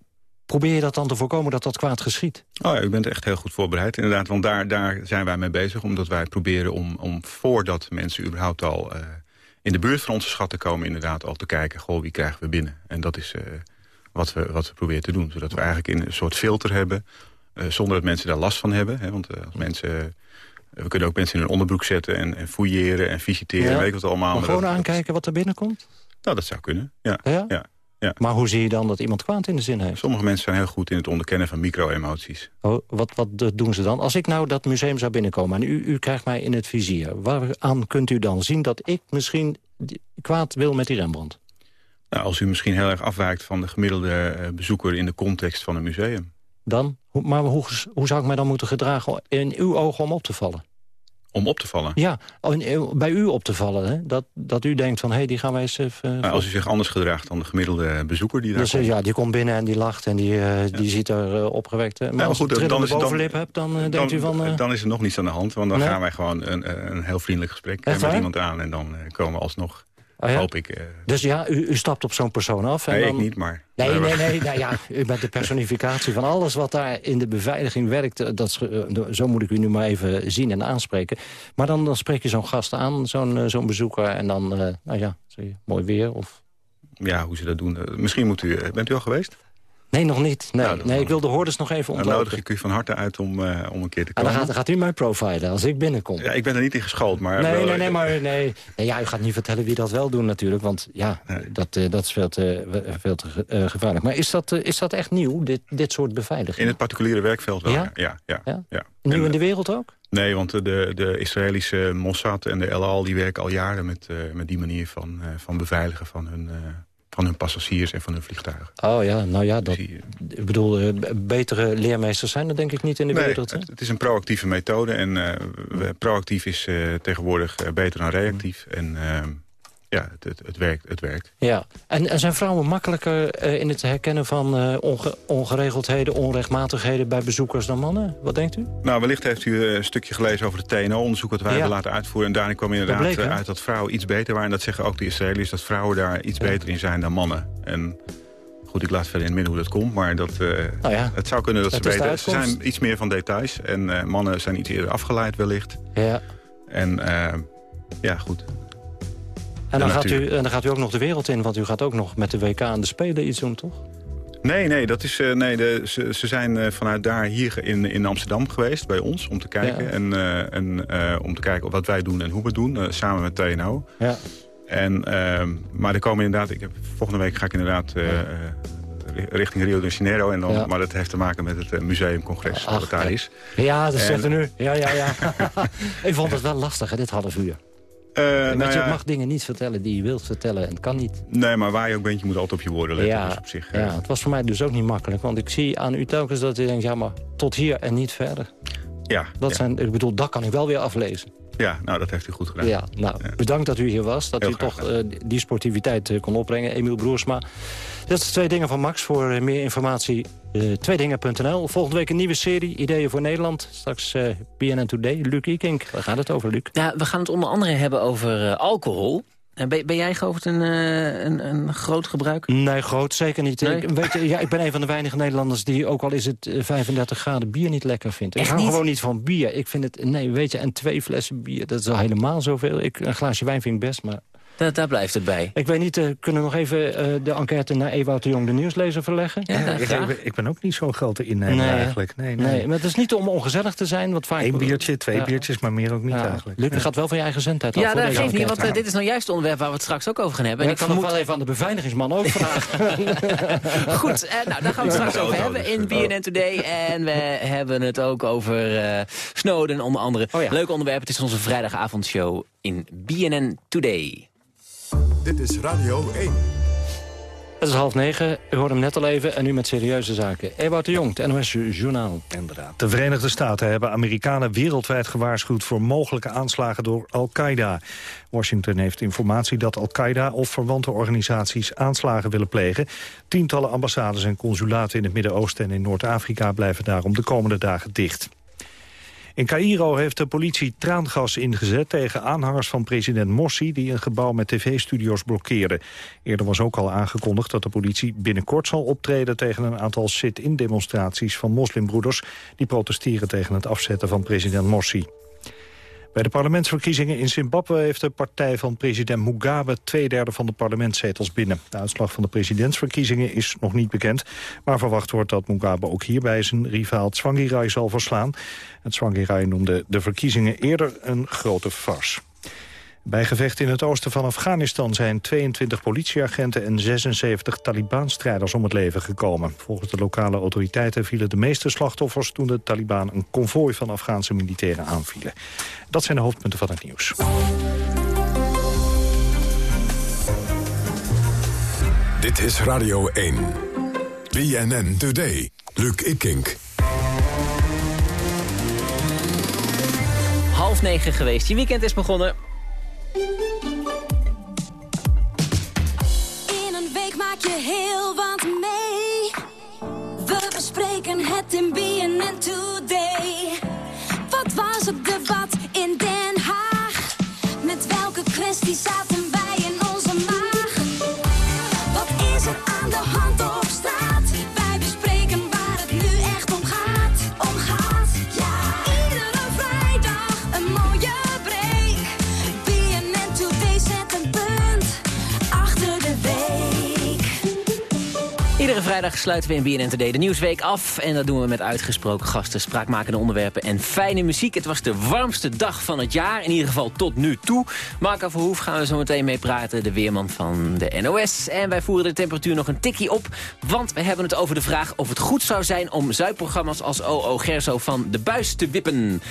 Probeer je dat dan te voorkomen dat dat kwaad geschiet? Oh ja, u bent echt heel goed voorbereid, inderdaad. Want daar, daar zijn wij mee bezig. Omdat wij proberen om, om voordat mensen überhaupt al uh, in de buurt van onze schatten komen... inderdaad al te kijken, goh, wie krijgen we binnen? En dat is uh, wat, we, wat we proberen te doen. Zodat we eigenlijk in een soort filter hebben... Uh, zonder dat mensen daar last van hebben. Hè? Want als mensen... We kunnen ook mensen in hun onderbroek zetten en, en fouilleren en visiteren. Ja. Weet wat allemaal. Maar gewoon dat, aankijken wat er binnenkomt? Nou, dat zou kunnen, ja. ja? ja. Ja. Maar hoe zie je dan dat iemand kwaad in de zin heeft? Sommige mensen zijn heel goed in het onderkennen van micro-emoties. Oh, wat, wat doen ze dan? Als ik nou dat museum zou binnenkomen en u, u krijgt mij in het vizier... waaraan kunt u dan zien dat ik misschien kwaad wil met die Rembrandt? Nou, als u misschien heel erg afwijkt van de gemiddelde bezoeker... in de context van een museum. Dan? Maar hoe, hoe zou ik mij dan moeten gedragen in uw ogen om op te vallen? Om op te vallen. Ja, bij u op te vallen. Hè? Dat, dat u denkt van, hé, hey, die gaan wij eens even... Nou, als u zich anders gedraagt dan de gemiddelde bezoeker die daar dus, komt. Ja, die komt binnen en die lacht en die, uh, ja. die ziet er uh, opgewekt. Maar ja, als goed, u dan is bovenlip dan, hebt, dan denkt u van... Dan is er nog niets aan de hand, want dan nee? gaan wij gewoon een, een heel vriendelijk gesprek met waar? iemand aan. En dan komen we alsnog Oh ja? Hoop ik. Uh... Dus ja, u, u, stapt op zo'n persoon af? En nee, dan... ik niet, maar... Nee, nee, nee. nou ja, u bent de personificatie van alles wat daar in de beveiliging werkt. Dat, zo moet ik u nu maar even zien en aanspreken. Maar dan, dan spreek je zo'n gast aan, zo'n zo'n bezoeker. En dan, uh, nou ja, zie je, mooi weer. Of... Ja, hoe ze dat doen. Misschien moet u... Bent u al geweest? Nee, nog niet. Nee, nou, nee ik wil de hordes nog even ontlopen. Dan nodig ik u van harte uit om, uh, om een keer te komen. En dan gaat, gaat, u mij profilen als ik binnenkom. Ja, ik ben er niet in geschoold, maar... Nee, wel, nee, nee, maar nee. nee. Ja, u gaat niet vertellen wie dat wel doen natuurlijk. Want ja, nee. dat, uh, dat is veel te, veel te uh, gevaarlijk. Maar is dat, is dat echt nieuw, dit, dit soort beveiliging? In het particuliere werkveld wel, ja. ja, ja, ja, ja. Nieuw en, in de wereld ook? Nee, want de, de Israëlische Mossad en de El Al... die werken al jaren met, met die manier van, van beveiligen van hun van hun passagiers en van hun vliegtuigen. Oh ja, nou ja, dat, ik bedoel, uh, betere leermeesters zijn er denk ik niet in de nee, wereld. Hè? Het, het is een proactieve methode en uh, proactief is uh, tegenwoordig beter dan reactief. En ehm, ja, het, het, het, werkt, het werkt. Ja, en, en zijn vrouwen makkelijker in het herkennen van onge, ongeregeldheden, onrechtmatigheden bij bezoekers dan mannen? Wat denkt u? Nou, wellicht heeft u een stukje gelezen over het TNO-onderzoek dat wij ja. hebben laten uitvoeren. En daarin kwam inderdaad dat bleek, uit dat vrouwen iets beter waren. En dat zeggen ook de Israëli's, dat vrouwen daar iets ja. beter in zijn dan mannen. En goed, ik laat verder in het midden hoe dat komt. Maar dat, uh, nou ja, het zou kunnen dat ze beter... Ze zijn iets meer van details. En mannen zijn iets eerder afgeleid wellicht. Ja. En ja, goed. En dan, gaat u, en dan gaat u ook nog de wereld in, want u gaat ook nog met de WK aan de Spelen iets doen, toch? Nee, nee, dat is, eh, nee de, ze, ze zijn eh, vanuit daar hier in, in Amsterdam geweest, bij ons, om te kijken. Ja. En, eh, en om te kijken wat wij doen en hoe we het doen, samen met TNO. Ja. En, ehm, maar er komen inderdaad, ik heb, volgende week ga ik inderdaad richting Rio de Janeiro. En dan, Ja. Maar dat heeft te maken met het museumcongres dat daar is. Ja, dat En- zegt u nu. Ja, ja, ja. ik vond het wel lastig, hè, dit half uur. Want nou je ja, mag dingen niet vertellen die je wilt vertellen en het kan niet. Nee, maar waar je ook bent, je moet altijd op je woorden letten. Ja, dus op zich, eh, ja, het was voor mij dus ook niet makkelijk. Want ik zie aan u telkens dat u denkt, ja, maar tot hier en niet verder. ja, Dat ja. zijn, ik bedoel, dat kan ik wel weer aflezen. Ja, nou dat heeft u goed gedaan. Ja, nou, bedankt dat u hier was. Dat Heel u toch eh, die sportiviteit eh, kon opbrengen. Emiel Broersma. Dat is twee dingen van Max. Voor eh, meer informatie eh tweedingen.nl. Volgende week een nieuwe serie. Ideeën voor Nederland. Straks eh BNN Today. Luc Ikink. Waar gaat het over, Luc? Ja, we gaan het onder andere hebben over eh, alcohol. En ben, ben jij Govert een, eh, een, een groot gebruiker? Nee, groot zeker niet. Nee? Ik, weet je, ja, ik ben een van de weinige Nederlanders die, ook al is het eh, 35 graden, bier niet lekker vindt. Ik hou gewoon niet van bier. Ik vind het, nee, weet je, en twee flessen bier, dat is al helemaal zoveel. Ik, een glaasje wijn vind ik best, maar... Daar, daar blijft het bij. Ik weet niet, eh, kunnen we nog even eh, de enquête naar Ewout de Jong, de nieuwslezer, verleggen? Ja, Ja, ik, graag. ik, ik ben ook niet zo'n grote innemer eigenlijk. Nee, nee. Nee, maar het is niet om ongezellig te zijn. Wat vaak... Eén biertje, twee Ja. biertjes, maar meer ook niet Ja. eigenlijk. Luc, je gaat wel van je eigen zendtijd af. Ja, dat geeft niet, want eh, dit is nou juist het onderwerp waar we het straks ook over gaan hebben. Ja, En ik ik kan nog wel even aan de beveiligingsman ook vragen. Goed, eh, nou, daar gaan we het straks over hebben in BNN Today. En we hebben het ook over eh, Snowden onder andere. Oh ja. Leuk onderwerp, het is onze vrijdagavondshow in BNN Today. Dit is Radio 1. Het is half negen, u hoorde hem net al even en nu met serieuze zaken. Ewout de Jong, het NOS Journaal. Inderdaad. De Verenigde Staten hebben Amerikanen wereldwijd gewaarschuwd... voor mogelijke aanslagen door Al-Qaeda. Washington heeft informatie dat Al-Qaeda of verwante organisaties aanslagen willen plegen. Tientallen ambassades en consulaten in het Midden-Oosten en in Noord-Afrika... blijven daarom de komende dagen dicht. In Cairo heeft de politie traangas ingezet tegen aanhangers van president Morsi... die een gebouw met tv-studio's blokkeerden. Eerder was ook al aangekondigd dat de politie binnenkort zal optreden... tegen een aantal sit-in-demonstraties van moslimbroeders... die protesteren tegen het afzetten van president Morsi. Bij de parlementsverkiezingen in Zimbabwe heeft de partij van president Mugabe twee derde van de parlementszetels binnen. De uitslag van de presidentsverkiezingen is nog niet bekend, maar verwacht wordt dat Mugabe ook hierbij zijn rivaal Tsvangirai zal verslaan. Het Tsvangirai noemde de verkiezingen eerder een grote farce. Bij gevechten in het oosten van Afghanistan zijn 22 politieagenten en 76 Taliban-strijders om het leven gekomen. Volgens de lokale autoriteiten vielen de meeste slachtoffers toen de Taliban een konvooi van Afghaanse militairen aanvielen. Dat zijn de hoofdpunten van het nieuws. Dit is Radio 1. BNN Today. Luc Ikink. Half negen geweest, je weekend is begonnen. In een week maak je heel wat mee. We bespreken het in BNN Today. Wat was het debat in Den Haag? Met welke kwestie zaten vrijdag sluiten we in BNN Today de Nieuwsweek af. En dat doen we met uitgesproken gasten, spraakmakende onderwerpen en fijne muziek. Het was de warmste dag van het jaar, in ieder geval tot nu toe. Marco Verhoef gaan we zo meteen mee praten, de weerman van de NOS. En wij voeren de temperatuur nog een tikkie op. Want we hebben het over de vraag of het goed zou zijn om zuipprogramma's als OO Gerso van de buis te wippen.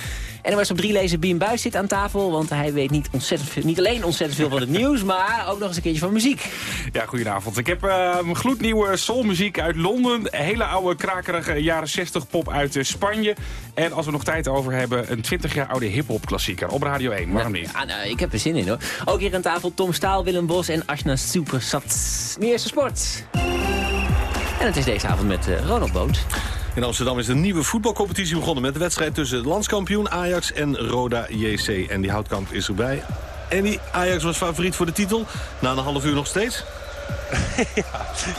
NOS op 3 lezen Bien Buis zit aan tafel, want hij weet niet, ontzettend niet alleen ontzettend veel van het nieuws, maar ook nog eens een keertje van muziek. Ja, goedenavond. Ik heb eh, gloednieuwe soulmuziek uit Londen. Hele oude, krakerige jaren 60 pop uit eh, Spanje. En als we nog tijd over hebben, een 20 jaar oude hip-hop klassieker op Radio 1. Waarom niet? Ja, nou, ik heb er zin in hoor. Ook hier aan tafel Tom Staal, Willem Bos en Ashna Supersat. Nu eerste sport. En het is deze avond met eh, Ronald Boot. In Amsterdam is de nieuwe voetbalcompetitie begonnen... met de wedstrijd tussen landskampioen Ajax en Roda JC. En die houtkamp is erbij. En die Ajax was favoriet voor de titel. Na een half uur nog steeds.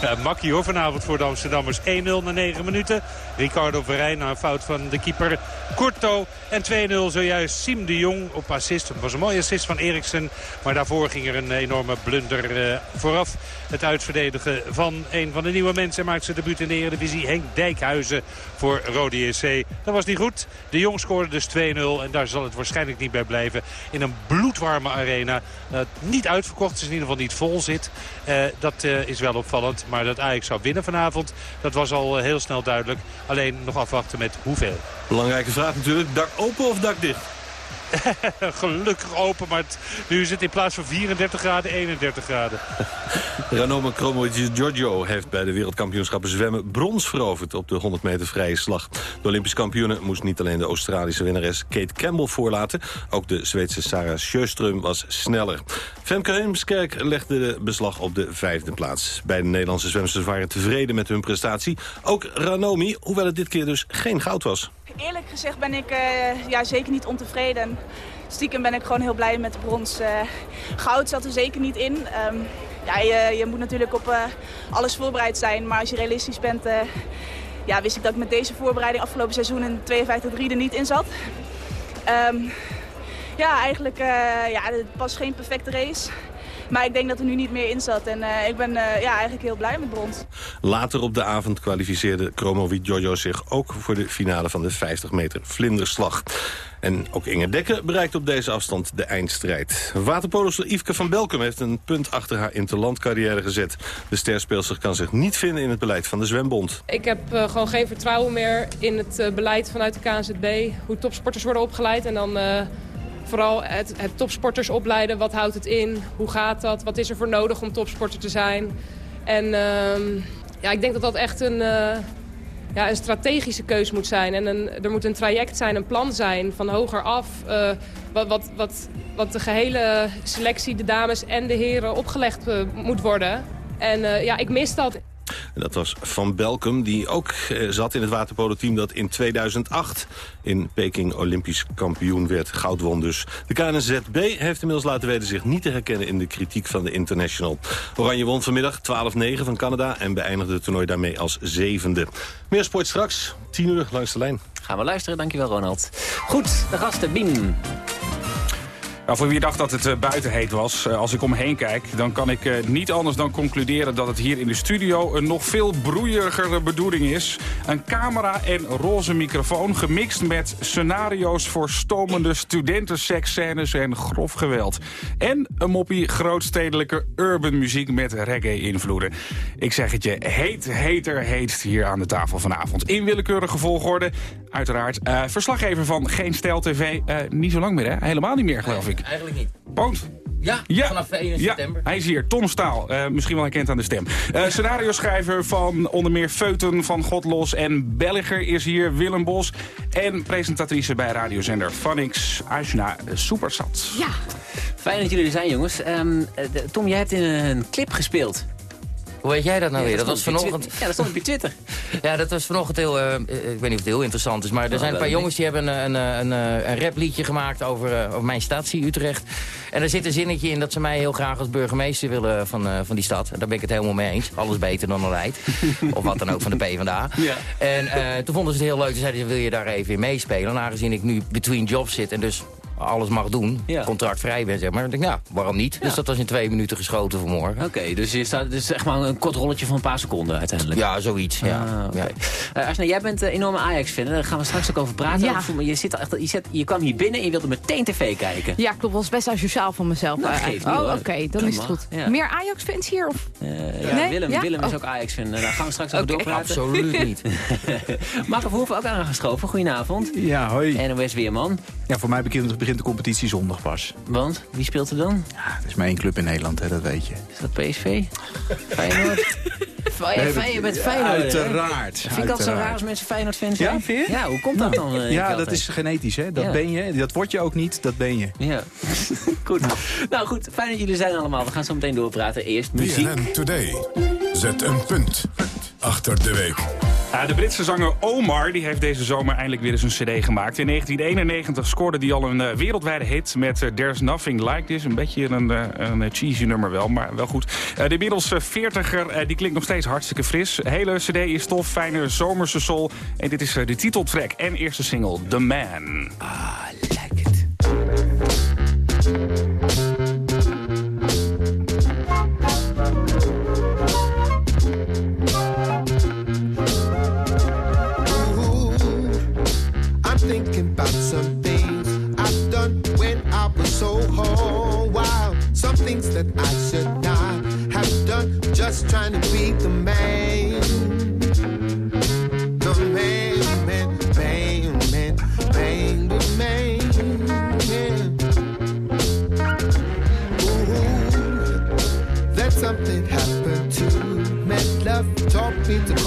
Ja, makkie hoor vanavond voor de Amsterdammers. 1-0 na 9 minuten. Ricardo Verijn na een fout van de keeper Corto. En 2-0 zojuist Siem de Jong op assist. Het was een mooie assist van Eriksen. Maar daarvoor ging er een enorme blunder uh, vooraf. Het uitverdedigen van een van de nieuwe mensen. Maakt zijn debuut in de Eredivisie. Henk Dijkhuizen voor Rode JC. Dat was niet goed. De Jong scoorde dus 2-0. En daar zal het waarschijnlijk niet bij blijven. In een bloedwarme arena. Uh, niet uitverkocht. Is in ieder geval niet vol zit. Uh, dat uh, is wel opvallend. Maar dat Ajax zou winnen vanavond, dat was al heel snel duidelijk. Alleen nog afwachten met hoeveel. Belangrijke vraag natuurlijk. Dak open of dak dicht? Gelukkig open, maar nu is het in plaats van 34 graden 31 graden. Ranome Giorgio heeft bij de wereldkampioenschappen zwemmen brons veroverd op de 100 meter vrije slag. De Olympisch kampioenen moest niet alleen de Australische winnares Kate Campbell voorlaten, ook de Zweedse Sarah Sjöström was sneller. Femke Heemskerk legde de beslag op de vijfde plaats. Beide Nederlandse zwemsters waren tevreden met hun prestatie. Ook Ranomi, hoewel het dit keer dus geen goud was. Eerlijk gezegd ben ik uh, ja, zeker niet ontevreden. Stiekem ben ik gewoon heel blij met de brons. Uh, goud zat er zeker niet in. Um, ja, je, je, moet natuurlijk op uh, alles voorbereid zijn. Maar als je realistisch bent, ja, wist ik dat ik met deze voorbereiding afgelopen seizoen in 52-3 er niet in zat. Um, ja, eigenlijk ja, het geen perfecte race. Maar ik denk dat er nu niet meer in zat. En uh, ik ben uh, ja, eigenlijk heel blij met brons. Later op de avond kwalificeerde Kromovi Jojo zich ook voor de finale van de 50 meter vlinderslag. En ook Inge Dekker bereikt op deze afstand de eindstrijd. Waterpoloster Yveske van Belkum heeft een punt achter haar interlandcarrière gezet. De sterspeelster kan zich niet vinden in het beleid van de Zwembond. Ik heb uh, gewoon geen vertrouwen meer in het uh, beleid vanuit de KNZB. Hoe topsporters worden opgeleid en dan... Uh, vooral het, het, topsporters opleiden. Wat houdt het in? Hoe gaat dat? Wat is er voor nodig om topsporter te zijn? En uh, ja, ik denk dat dat echt een, uh, ja, een strategische keus moet zijn. En een, er moet een traject zijn, een plan zijn van hoger af. Uh, wat, wat, wat, wat de gehele selectie, de dames en de heren opgelegd moet worden. En ja, ik mis dat. En dat was Van Belkum, die ook eh, zat in het waterpolo-team dat in 2008 in Peking Olympisch kampioen werd. Goud won dus. De KNZB heeft inmiddels laten weten zich niet te herkennen in de kritiek van de International. Oranje won vanmiddag 12-9 van Canada en beëindigde het toernooi daarmee als zevende. Meer sport straks, 10 uur langs de lijn. Gaan we luisteren, dankjewel Ronald. Goed, de gasten, Biem. Nou, voor wie dacht dat het uh, buiten heet was, uh, als ik omheen kijk... dan kan ik uh, niet anders dan concluderen dat het hier in de studio... een nog veel broeierigere bedoeling is. Een camera en roze microfoon gemixt met scenario's... voor stomende studentenseksscènes en grof geweld. En een moppie grootstedelijke urban muziek met reggae-invloeden. Ik zeg het je, heet, heter, heet hier aan de tafel vanavond. In willekeurige volgorde, uiteraard. verslaggever van Geen Stijl TV, niet zo lang meer hè? Helemaal niet meer geloof ik. Eigenlijk niet. Poont? Ja, ja, vanaf 1 ja, september. hij is hier. Tom Staal, uh, misschien wel herkend aan de stem. Uh, scenario schrijver van onder meer Feuten van Godlos en Belliger is hier. Willem Bos. En presentatrice bij radiozender Phonix, Ajna Supersat. Ja, fijn dat jullie er zijn jongens. Um, Tom, jij hebt in een clip gespeeld. Hoe weet jij dat nou ja, weer? Dat, dat was vanochtend. Ja, dat stond op je Twitter. ja, dat was vanochtend heel. Uh, ik weet niet of het heel interessant is, maar er Oh, zijn een paar jongens die hebben een, een, een, een rapliedje gemaakt over, uh, over mijn statie Utrecht. En er zit een zinnetje in dat ze mij heel graag als burgemeester willen van, uh, van die stad. En daar ben ik het helemaal mee eens. Alles beter dan een leid. of wat dan ook van de PvdA. Ja. En toen vonden ze het heel leuk. Toen zeiden ze, wil je daar even in meespelen? En aangezien ik nu between jobs zit en dus alles mag doen, ja. contractvrij ben, zeg maar. Ik denk, nou, waarom niet? Ja. Dus dat was in twee minuten geschoten vanmorgen. Oké, okay, dus je staat dus echt maar een kort rolletje van een paar seconden uiteindelijk. Ja, zoiets. Ja. Ah, okay. ja. Uh, Asna, jij bent een enorme Ajax-fan. Daar gaan we straks ook over praten. Ja. Je, zit echt, je, zit, je kwam hier binnen en je wilde meteen tv kijken. Ja, klopt. was best asociaal van mezelf. Nou, uh, oh, oké, okay, dan is het goed. Ja. Meer Ajax-fans hier? Of? Uh, ja, nee? Willem, Willem is oh. ook Ajax-fan. Daar gaan we straks over doorpraten. Absoluut niet. Marco Verhoeven ook aangeschoven. Goedenavond. Ja, hoi. NOS Weerman. Ja, voor mij begint, begint de competitie zondag pas. Want? Wie speelt er dan? Ja, het is maar één club in Nederland, hè, dat weet je. Is dat PSV? Feyenoord? Feyenoord, je bent Feyenoord. Uiteraard. Vind ik dat zo raar als mensen Feyenoord fans zijn? Ja, vind je? Ja, hoe komt dat dan? Ja, dat is genetisch, hè. Dat ja. ben je. Dat word je ook niet, dat ben je. Ja. goed. Nou goed, fijn dat jullie zijn allemaal. We gaan zo meteen doorpraten. Eerst muziek. BNN Today. Zet een punt achter de week. Uh, de Britse zanger Omar die heeft deze zomer eindelijk weer eens een cd gemaakt. In 1991 scoorde hij al een uh, wereldwijde hit met uh, There's Nothing Like This. Een beetje een, een cheesy nummer wel, maar wel goed. de inmiddels 40er die klinkt nog steeds hartstikke fris. Hele cd is tof, fijne zomerse soul. En dit is de titeltrack en eerste single, The Man. Ah, trying to be the man. The man, man, man, man, man, the man. Ooh, that something happened to me. Love taught me to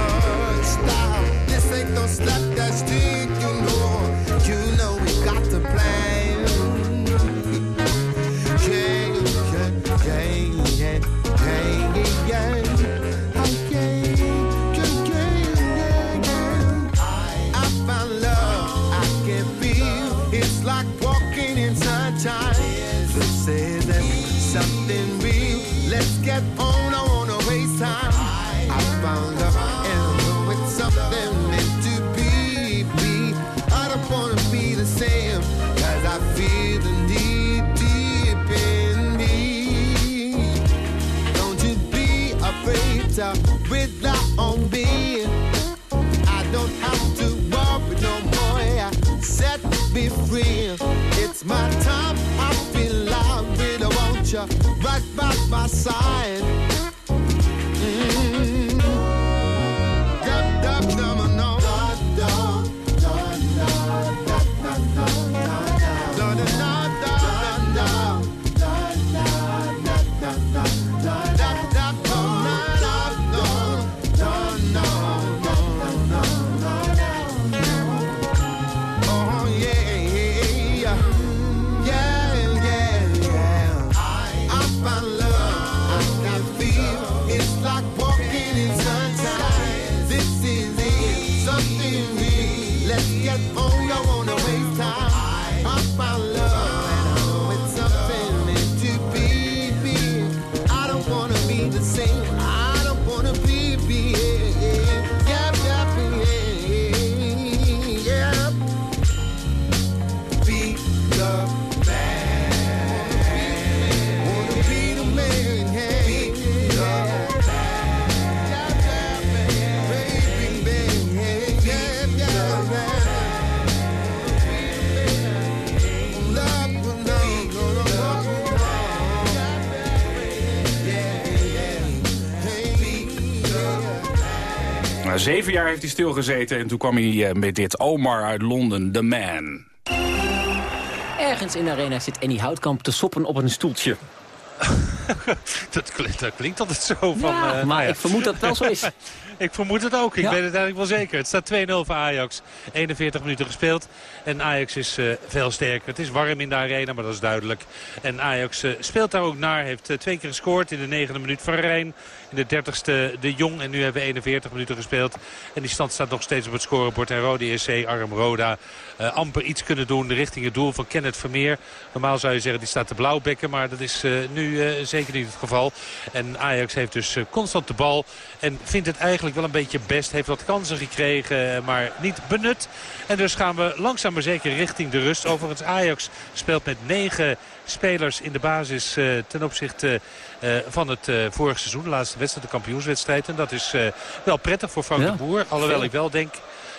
much style. This ain't no slap by my side. Zeven jaar heeft hij stilgezeten en toen kwam hij eh, met dit Omar uit Londen, The Man. Ergens in de arena zit Annie Houtkamp te soppen op een stoeltje. dat, klinkt, dat klinkt altijd zo. Van, Ja, eh, maar nou ja. ik vermoed dat het wel zo is. Ik vermoed het ook. Ik Ja. weet het eigenlijk wel zeker. Het staat 2-0 voor Ajax. 41 minuten gespeeld. En Ajax is eh, veel sterker. Het is warm in de arena, maar dat is duidelijk. En Ajax eh, speelt daar ook naar. Heeft eh, twee keer gescoord in de negende minuut van Rijn. In de 30ste de Jong. En nu hebben we 41 minuten gespeeld. En die stand staat nog steeds op het scorebord. En Rode EC, Arm Roda, amper iets kunnen doen richting het doel van Kenneth Vermeer. Normaal zou je zeggen die staat te blauwbekken. Maar dat is nu zeker niet het geval. En Ajax heeft dus constant de bal. En vindt het eigenlijk wel een beetje best. Heeft wat kansen gekregen, eh, maar niet benut. En dus gaan we langzaam maar zeker richting de rust. Overigens Ajax speelt met negen spelers in de basis eh, ten opzichte eh, van het eh, vorige seizoen. De laatste wedstrijd, de kampioenswedstrijd. En dat is wel prettig voor Frank Ja, de Boer. Alhoewel ik wel denk...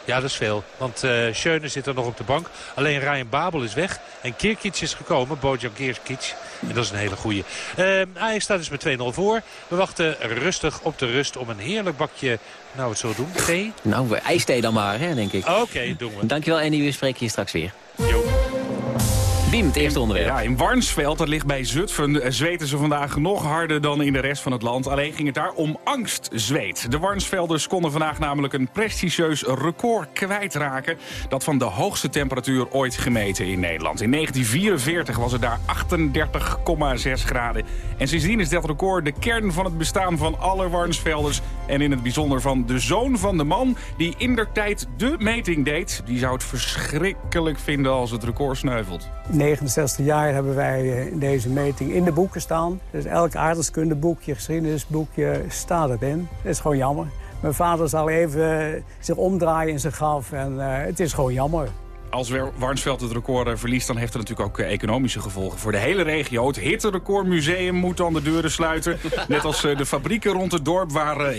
Ja, dat is veel. Want eh Schöne zit er nog op de bank. Alleen Ryan Babel is weg. En Kirkic is gekomen. Bojan Kirkic. En dat is een hele goeie. Eh Ajax staat dus met 2-0 voor. We wachten rustig op de rust om een heerlijk bakje... Nou, wat zullen we doen? Thee? Nou, ijsthee dan maar, hè, denk ik. Oké, doen we. Dankjewel, Andy. We spreken je straks weer. Biem, het eerste onderwerp. Ja, in Warnsveld, dat ligt bij Zutphen, eh, zweten ze vandaag nog harder dan in de rest van het land. Alleen ging het daar om angstzweet. De Warnsvelders konden vandaag namelijk een prestigieus record kwijtraken. Dat van de hoogste temperatuur ooit gemeten in Nederland. In 1944 was het daar 38,6 graden. En sindsdien is dat record de kern van het bestaan van alle Warnsvelders. En in het bijzonder van de zoon van de man die in der tijd de meting deed. Die zou het verschrikkelijk vinden als het record sneuvelt. 69 jaar hebben wij eh, in deze meting in de boeken staan. Dus elk aardrijkskundeboekje, geschiedenisboekje staat het in. Dat is gewoon jammer. Mijn vader zal even eh, zich omdraaien in zijn graf en eh, het is gewoon jammer. Als Warnsveld het record eh, verliest, dan heeft dat natuurlijk ook eh, economische gevolgen voor de hele regio. Het hitterecordmuseum moet dan de deuren sluiten. Net als eh, de fabrieken rond het dorp waar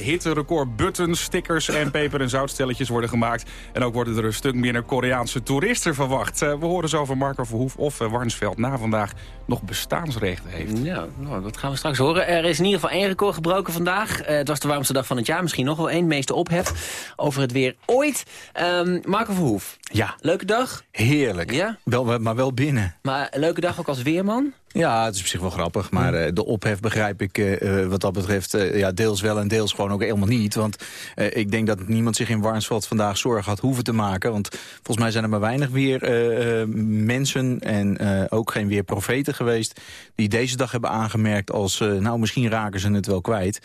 buttons, stickers en peper- en zoutstelletjes worden gemaakt. En ook worden er een stuk minder Koreaanse toeristen verwacht. We horen zo van Marco Verhoef of Warnsveld na vandaag nog bestaansrechten heeft. Ja, nou, dat gaan we straks horen. Er is in ieder geval één record gebroken vandaag. Het was de warmste dag van het jaar. Misschien nog wel één. Meeste ophef over het weer ooit. Ehm Marco Verhoef. Ja. Leuke dag. Heerlijk. Ja? Wel, maar wel binnen. Maar een leuke dag ook als weerman? Ja, het is op zich wel grappig. Maar eh, de ophef begrijp ik eh, eh, wat dat betreft ja, deels wel en deels gewoon ook helemaal niet. Want ik denk dat niemand zich in Warnsveld vandaag zorgen had hoeven te maken. Want volgens mij zijn er maar weinig weer mensen en ook geen weer profeten geweest... die deze dag hebben aangemerkt als, nou misschien raken ze het wel kwijt.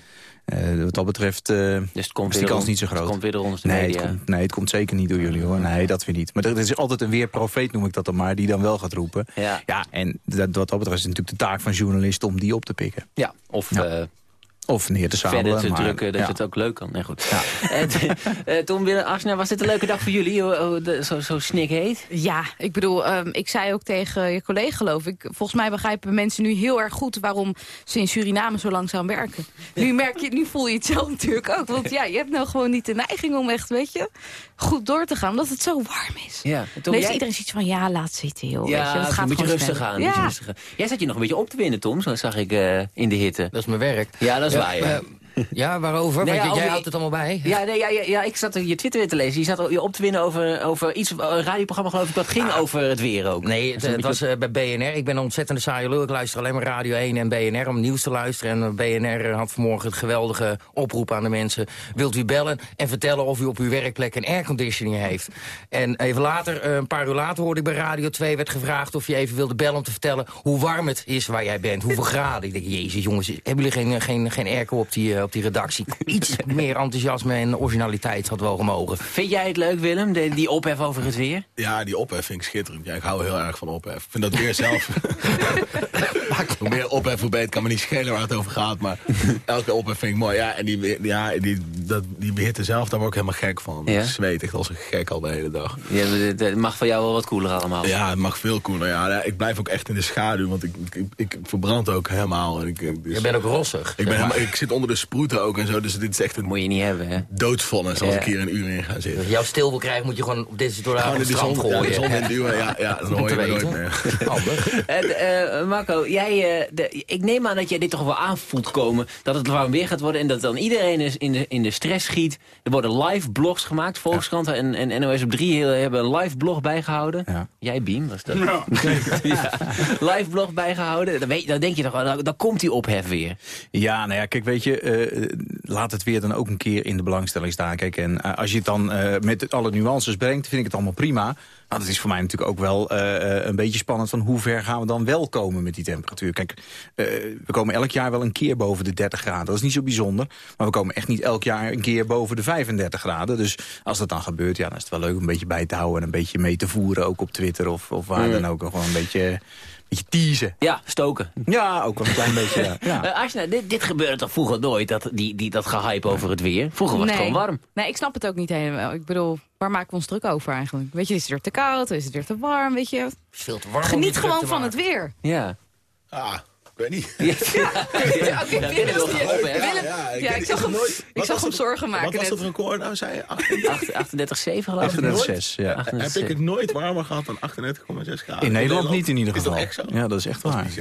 Wat dat betreft Dus het komt is die kans om- niet zo het groot. komt weer ons de nee, media. Het komt, nee, het komt zeker niet door jullie hoor. Nee, dat weer niet. Maar er is altijd een weerprofeet, noem ik dat dan maar, die dan wel gaat roepen. Ja. Ja, en dat, wat dat betreft het natuurlijk de taak van journalisten om die op te pikken. Ja, of... Ja. Eh, Of neer te sabelen. verder te maar, drukken dat ja. het ook leuk kan. Nee, goed. Eh, t- eh, Tom Willem Asner, was dit een leuke dag voor jullie? Zo, zo snik heet? Ja, ik bedoel, ehm, ik zei ook tegen je collega, geloof ik... volgens mij begrijpen mensen nu heel erg goed... waarom ze in Suriname zo langzaam werken. Nu, merk je, nu voel je het zelf natuurlijk ook. Want ja, je hebt nou gewoon niet de neiging om echt, weet je... goed door te gaan, omdat het zo warm is. Ja. Tom, jij- iedereen zoiets van, ja, laat zitten, joh. Ja, weet je, dat gaat een beetje gewoon rustig aan. Ja. rustig aan. Jij zat je nog een beetje op te winnen, Tom. Zo zag ik eh, in de hitte. Dat is mijn werk. Ja, dat is Ja, waar, ja. eh, waarover? Nee, Want ja, jij over- houdt het allemaal bij. Ja, nee, ja, ja, ja, ik zat je Twitter weer te lezen. Je zat je op te winnen over, over iets, een radioprogramma geloof ik, dat ging over het weer ook. Nee, het, was eh, bij BNR. Ik ben een ontzettende saaie lul. Ik luister alleen maar Radio 1 en BNR om nieuws te luisteren. En eh, BNR had vanmorgen het geweldige oproep aan de mensen. Wilt u bellen en vertellen of u op uw werkplek een airconditioning heeft? En even later, eh, een paar uur later, hoorde ik bij Radio 2... werd gevraagd of je even wilde bellen om te vertellen... hoe warm het is waar jij bent, hoeveel graden. Ik denk, jezus jongens, hebben jullie geen, geen, geen airco op die, eh, op die redactie? Iets meer enthousiasme en originaliteit had wel gemogen. Vind jij het leuk, Willem, de- die ophef over het weer? Ja, die ophef vind ik schitterend. Ja, ik hou heel erg van ophef. Ik vind dat weer zelf... hoe meer ophef, hoe beter. Het kan me niet schelen waar het over gaat. Maar elke ophef vind ik mooi. Ja, en die, ja, die, dat, die behitte zelf, daar word ik helemaal gek van. Ja? Ik zweet echt als een gek al de hele dag. Ja, het mag van jou wel wat cooler allemaal. Ja, het mag veel cooler. Ja, Ja, ik blijf ook echt in de schaduw, want ik, ik, ik verbrand ook helemaal. En ik, dus, Je bent ook rossig. ik, ben helemaal, ik zit onder de sproeten ook en zo, dus dit is echt een Moet je niet hebben, hè? doodsvonnis als Ja. ik hier een uur in ga zitten. Als jouw stil wil krijgen, moet je gewoon op deze door de strand zon, ja, gooien. de zon in duwen, ja, ja, dan hoor je me nooit meer. Handig. En, eh, Marco, jij, eh, de, ik neem aan dat jij dit toch wel aan voelt komen. Dat het warm weer gaat worden en dat dan iedereen is in de, in de stress schiet. Er worden live blogs gemaakt. Volkskrant en, en NOS op 3 hebben een live blog bijgehouden. Jij, Beam, was dat? Ja. Live blog bijgehouden. Dan, weet, dan denk je toch, dan, dan komt die ophef weer. Ja, nou ja, kijk, weet je, eh, laat het weer dan ook een keer in de belangstelling staan. Kijk, en eh, als je het dan eh, met alle nuances brengt, vind ik het allemaal prima. Maar het is voor mij natuurlijk ook wel een beetje spannend van hoe ver gaan we dan wel komen met die temperatuur. Kijk, we komen elk jaar wel een keer boven de 30 graden. Dat is niet zo bijzonder. Maar we komen echt niet elk jaar een keer boven de 35 graden. Dus als dat dan gebeurt, ja, dan is het wel leuk om een beetje bij te houden en een beetje mee te voeren. Ook op Twitter of, of waar Mm. dan ook. Gewoon een beetje, beetje teasen. Ja, stoken. Ja, ook wel een klein beetje, ja. ja. Eh, dit, dit gebeurde toch vroeger nooit, dat, die, die, dat gehype over het weer? Vroeger was het gewoon warm. Nee, ik snap het ook niet helemaal. Ik bedoel, waar maken we ons druk over eigenlijk? Weet je, is het weer te koud? Is het weer te warm? Weet je, veel te warm Geniet gewoon van het weer. Ja. Ah, weet niet. Ja, Willem, Willem ik weet- zag hem, nooit- ik wat zag was hem het- zorgen maken. Wat was het record nou? Zei je 38,7 geloof ik. 38,6, ja. Heb ik het nooit warmer gehad dan 38,6 graden? In Nederland niet in ieder Is dat geval. echt zo? Ja, dat is echt waar.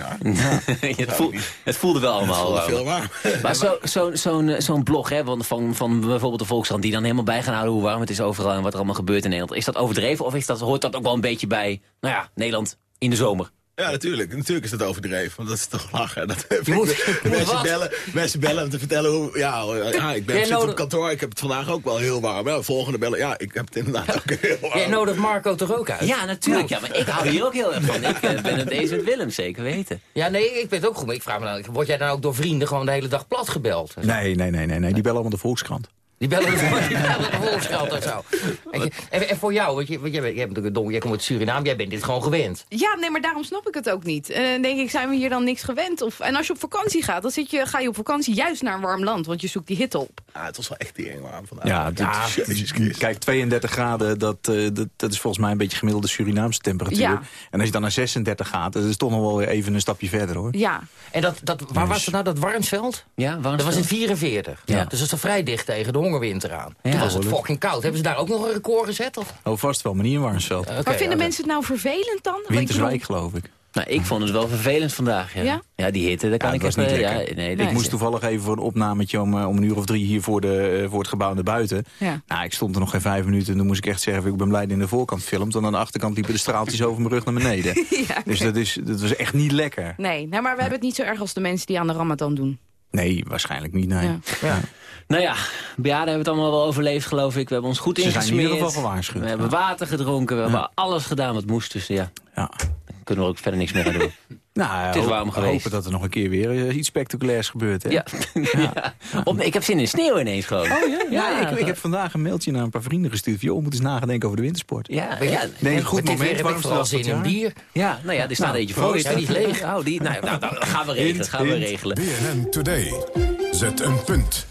het, voel- het voelde wel allemaal. voelde warm. veel warm. Maar zo- zo- zo'n eh, zo'n blog hè, van, van, van bijvoorbeeld de Volkskrant... die dan helemaal bij gaan houden hoe warm het is overal... en wat er allemaal gebeurt in Nederland. Is dat overdreven of is dat, hoort dat ook wel een beetje bij... nou ja, Nederland in de zomer? Ja, natuurlijk. Natuurlijk is dat overdreven. Want dat is toch lachen. Dat vind ik- moet- mensen, wat? bellen, mensen bellen om te vertellen hoe... Ja, ja ik ben zit nodig- op kantoor. Ik heb het vandaag ook wel heel warm. Ja, volgende bellen. Ja, ik heb het inderdaad ook heel warm. Jij nodigt Marco toch ook uit? Ja, natuurlijk. Ja, maar ik hou hier ook heel erg van. Ik eh, ben het eens met Willem, zeker weten. Ja, nee, ik weet het ook goed. Maar ik vraag me nou, word jij dan ook door vrienden gewoon de hele dag plat gebeld? Nee, nee, nee, nee, nee. Die bellen allemaal de Volkskrant. Die bellen de Volkskrant en zo. En, en, en voor jou, want je, want jij, bent, jij, bent natuurlijk dom, jij komt uit Suriname, jij bent dit gewoon gewend. Ja, nee, maar daarom snap ik het ook niet. En dan denk ik, zijn we hier dan niks gewend? Of, en als je op vakantie gaat, dan zit je, ga je op vakantie juist naar een warm land. Want je zoekt die hitte op. Ja, het was wel echt tering warm vandaag. Ja, dit- Jezus Christus. kijk, 32 graden, dat, eh, dat, dat is volgens mij een beetje gemiddelde Surinaamse temperatuur. Ja. En als je dan naar 36 gaat, dat is toch nog wel weer even een stapje verder, hoor. Ja. En dat, dat, waar was het nou, dat Warnsveld? Ja, Dat was in 44. Ja. Dus dat is toch vrij dicht tegen de hongerwinter aan. Ja. Toen was het fucking koud. Hebben ze daar ook nog een record gezet? Of? Oh, vast wel, maar niet in Warnsveld. Oké, maar vinden mensen het nou vervelend dan? Winterswijk, geloof ik. Nou, ik vond het wel vervelend vandaag. Ja, Ja? die hitte, daar kan Ja, ik echt... niet eh. Ja, nee, ik moest toevallig even voor een opnametje om, eh, om een uur of drie hier voor, de, eh, voor het gebouw naar buiten. Ja. Nou, ik stond er nog geen vijf minuten en toen moest ik echt zeggen... ik ben blij dat in de voorkant filmt. Want aan de achterkant liepen de straaltjes over mijn rug naar beneden. Ja, Dus dat, is, dat was echt niet lekker. Nee, nou, maar we hebben het niet zo erg als de mensen die aan de Ramadan doen. Nee, waarschijnlijk niet, nee. Nou ja, bejaarden hebben het allemaal wel overleefd, geloof ik. We hebben ons goed Ze zijn in ingesmeerd. ieder geval gewaarschuwd, We hebben water gedronken, we hebben alles gedaan wat moest. Dus ja, Ja. kunnen we ook verder niks meer aan doen. Nou, Het is warm geweest. hopen dat er nog een keer weer eh, iets spectaculairs gebeurt. Hè? Ja. ja. Op, ik heb zin in sneeuw ineens gewoon. Oh ja? Ja, ik, ik heb vandaag een mailtje naar een paar vrienden gestuurd. Van, joh, moet eens nadenken over de wintersport. Ja, ja. Nee, een goed weer moment. heb ik warmste vooral zin in bier. Ja, nou ja, er staat Nou, eentje voor is leeg. Oh, die, nou, nou, nou, gaan we regelen. Hint, gaan we hint. regelen. BNN Today. Zet een punt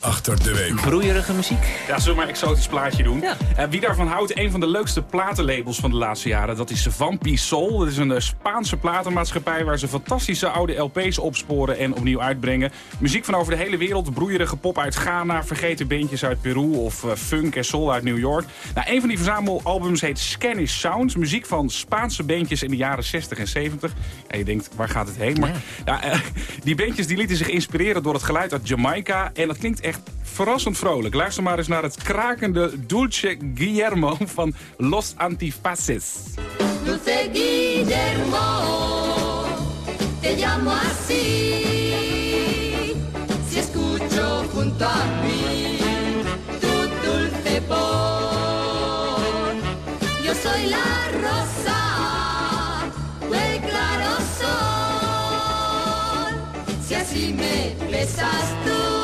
achter de week. Broeierige muziek. Ja, zullen we maar een exotisch plaatje doen? Ja. Eh, wie daarvan houdt, een van de leukste platenlabels van de laatste jaren... dat is Vampi Soul. Dat is een eh, Spaanse platenmaatschappij... waar ze fantastische oude LP's opsporen en opnieuw uitbrengen. Muziek van over de hele wereld. Broeierige pop uit Ghana, vergeten bandjes uit Peru... of eh, funk en soul uit New York. Nou, een van die verzamelalbums heet Scanish Sounds. Muziek van Spaanse bandjes in de jaren 60 en 70. En je denkt, waar gaat het heen? Maar ja, die bandjes die lieten zich inspireren door het geluid uit Jamaica. En dat klinkt echt verrassend vrolijk. Luister maar eens naar het krakende Dulce Guillermo van Los Antifaces. Dulce Guillermo, te llamo así. Si escucho junto a mí tu dulce voz, yo soy la rosa, el claro sol. Si así me besas tú,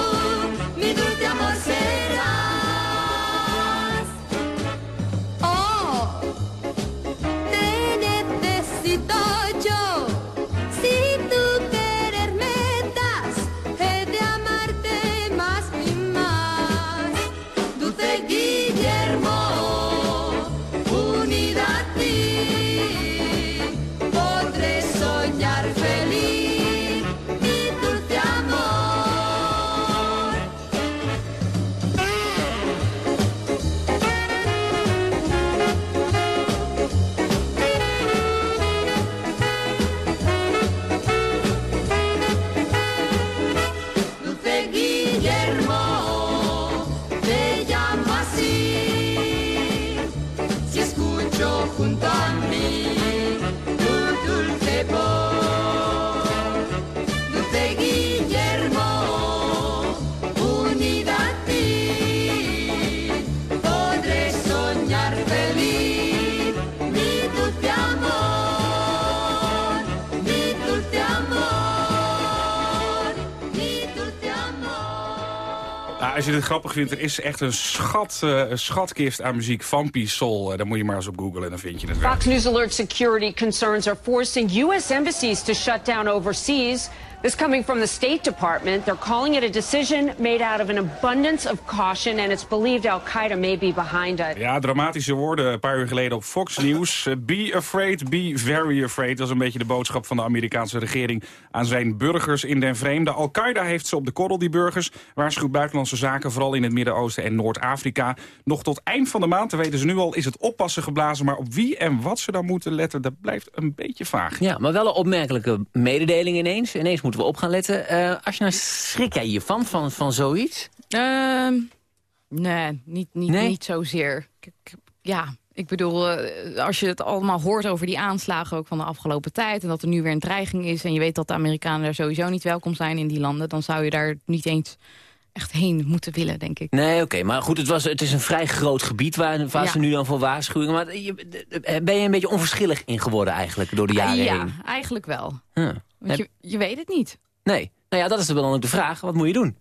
Ja, als je dit grappig vindt, er is echt een, schat, een schatkist aan muziek van P-Soul. Eh, daar moet je maar eens op googlen en dan vind je het wel. Fox News alert security concerns are forcing U.S. embassies to shut down overseas. This coming from the State Department. They're calling it a decision made out of an abundance of caution, and it's believed Al Qaeda may be behind it. Ja, dramatische woorden een paar uur geleden op Fox News. Eh, Be afraid, be very afraid. Dat is een beetje de boodschap van de Amerikaanse regering aan zijn burgers in den vreemde. Al-Qaeda heeft ze op de korrel, die burgers. Waarschuwt buitenlandse zaken, vooral in het Midden-Oosten en Noord-Afrika. Nog tot eind van de maand, dat weten ze nu al, is het oppassen geblazen. Maar op wie en wat ze dan moeten letten, dat blijft een beetje vaag. Ja, maar wel een opmerkelijke mededeling ineens. Ineens moeten we op gaan letten. Als je nou schrik jij hiervan, van, van zoiets? Ehm, nee, niet, niet, Nee? niet zozeer. Ja, ik bedoel, eh, als je het allemaal hoort over die aanslagen ook van de afgelopen tijd... en dat er nu weer een dreiging is en je weet dat de Amerikanen daar sowieso niet welkom zijn in die landen... dan zou je daar niet eens echt heen moeten willen, denk ik. Nee, oké. maar goed, het, was, het is een vrij groot gebied waar, waar Ja. ze nu dan voor waarschuwingen. Maar je, ben je een beetje onverschillig in geworden eigenlijk door de jaren ja, heen? eigenlijk wel. Huh. Want je, je weet het niet. Nee. Nou ja, dat is dan ook de vraag. Wat moet je doen?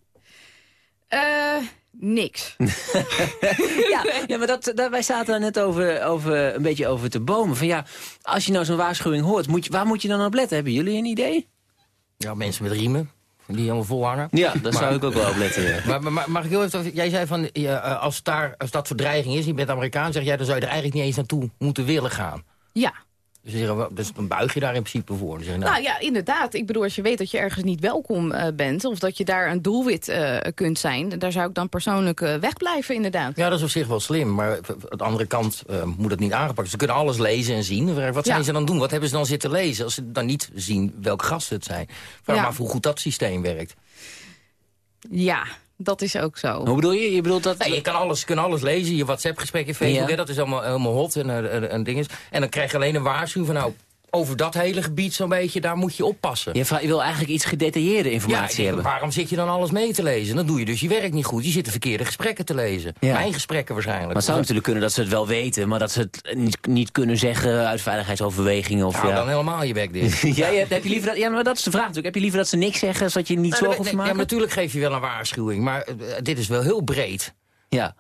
Eh, niks. ja, ja, maar dat, dat, wij zaten daar net over, over, een beetje over te bomen. Van ja, als je nou zo'n waarschuwing hoort, moet je, waar moet je dan op letten? Hebben jullie een idee? Ja, mensen met riemen. Die allemaal volhangen. Ja, daar zou ik ook wel op letten. ja. Maar, maar, maar mag ik heel even... Jij zei van, ja, eh, als, daar, als dat verdreiging is, je bent Amerikaan... zeg jij, dan zou je er eigenlijk niet eens naartoe moeten willen gaan. Ja. Dus, dan zeggen dus dan buig je daar in principe voor. Nou, Nou ja, inderdaad. Ik bedoel, als je weet dat je ergens niet welkom eh, bent... of dat je daar een doelwit eh, kunt zijn... daar zou ik dan persoonlijk eh, wegblijven, inderdaad. Ja, dat is op zich wel slim, maar aan de andere kant moet het niet aangepakt. Ze kunnen alles lezen en zien. Wat zijn Ja. ze dan doen? Wat hebben ze dan zitten lezen als ze dan niet zien welke gasten het zijn? Vraag Ja. maar hoe goed dat systeem werkt. Ja, dat is ook zo. Hoe bedoel je? Je bedoelt dat... Nee, je kan alles, je kan alles lezen, je WhatsApp-gesprekken, Facebook, Ja. hè, dat is allemaal, helemaal hot en, eh, en, en dinges. En dan krijg je alleen een waarschuwing van nou, over dat hele gebied zo'n beetje, daar moet je oppassen. Je, wil eigenlijk iets gedetailleerde Ja, informatie denk, hebben. waarom zit je dan alles mee te lezen? Dan doe je dus je werk niet goed. Je zit de verkeerde gesprekken te lezen. Ja. Mijn gesprekken waarschijnlijk. Maar het zou natuurlijk kunnen dat ze het wel weten... maar dat ze het niet, niet kunnen zeggen uit veiligheidsoverwegingen. Of, Nou, ja. dan helemaal je bek dicht. ja, je, heb je liever dat, ja, maar dat is de vraag natuurlijk. Heb je liever dat ze niks zeggen, zodat je niet Nou, zorgen hoeft nee, maken? Ja, natuurlijk geef je wel een waarschuwing, maar eh, dit is wel heel breed. Ja.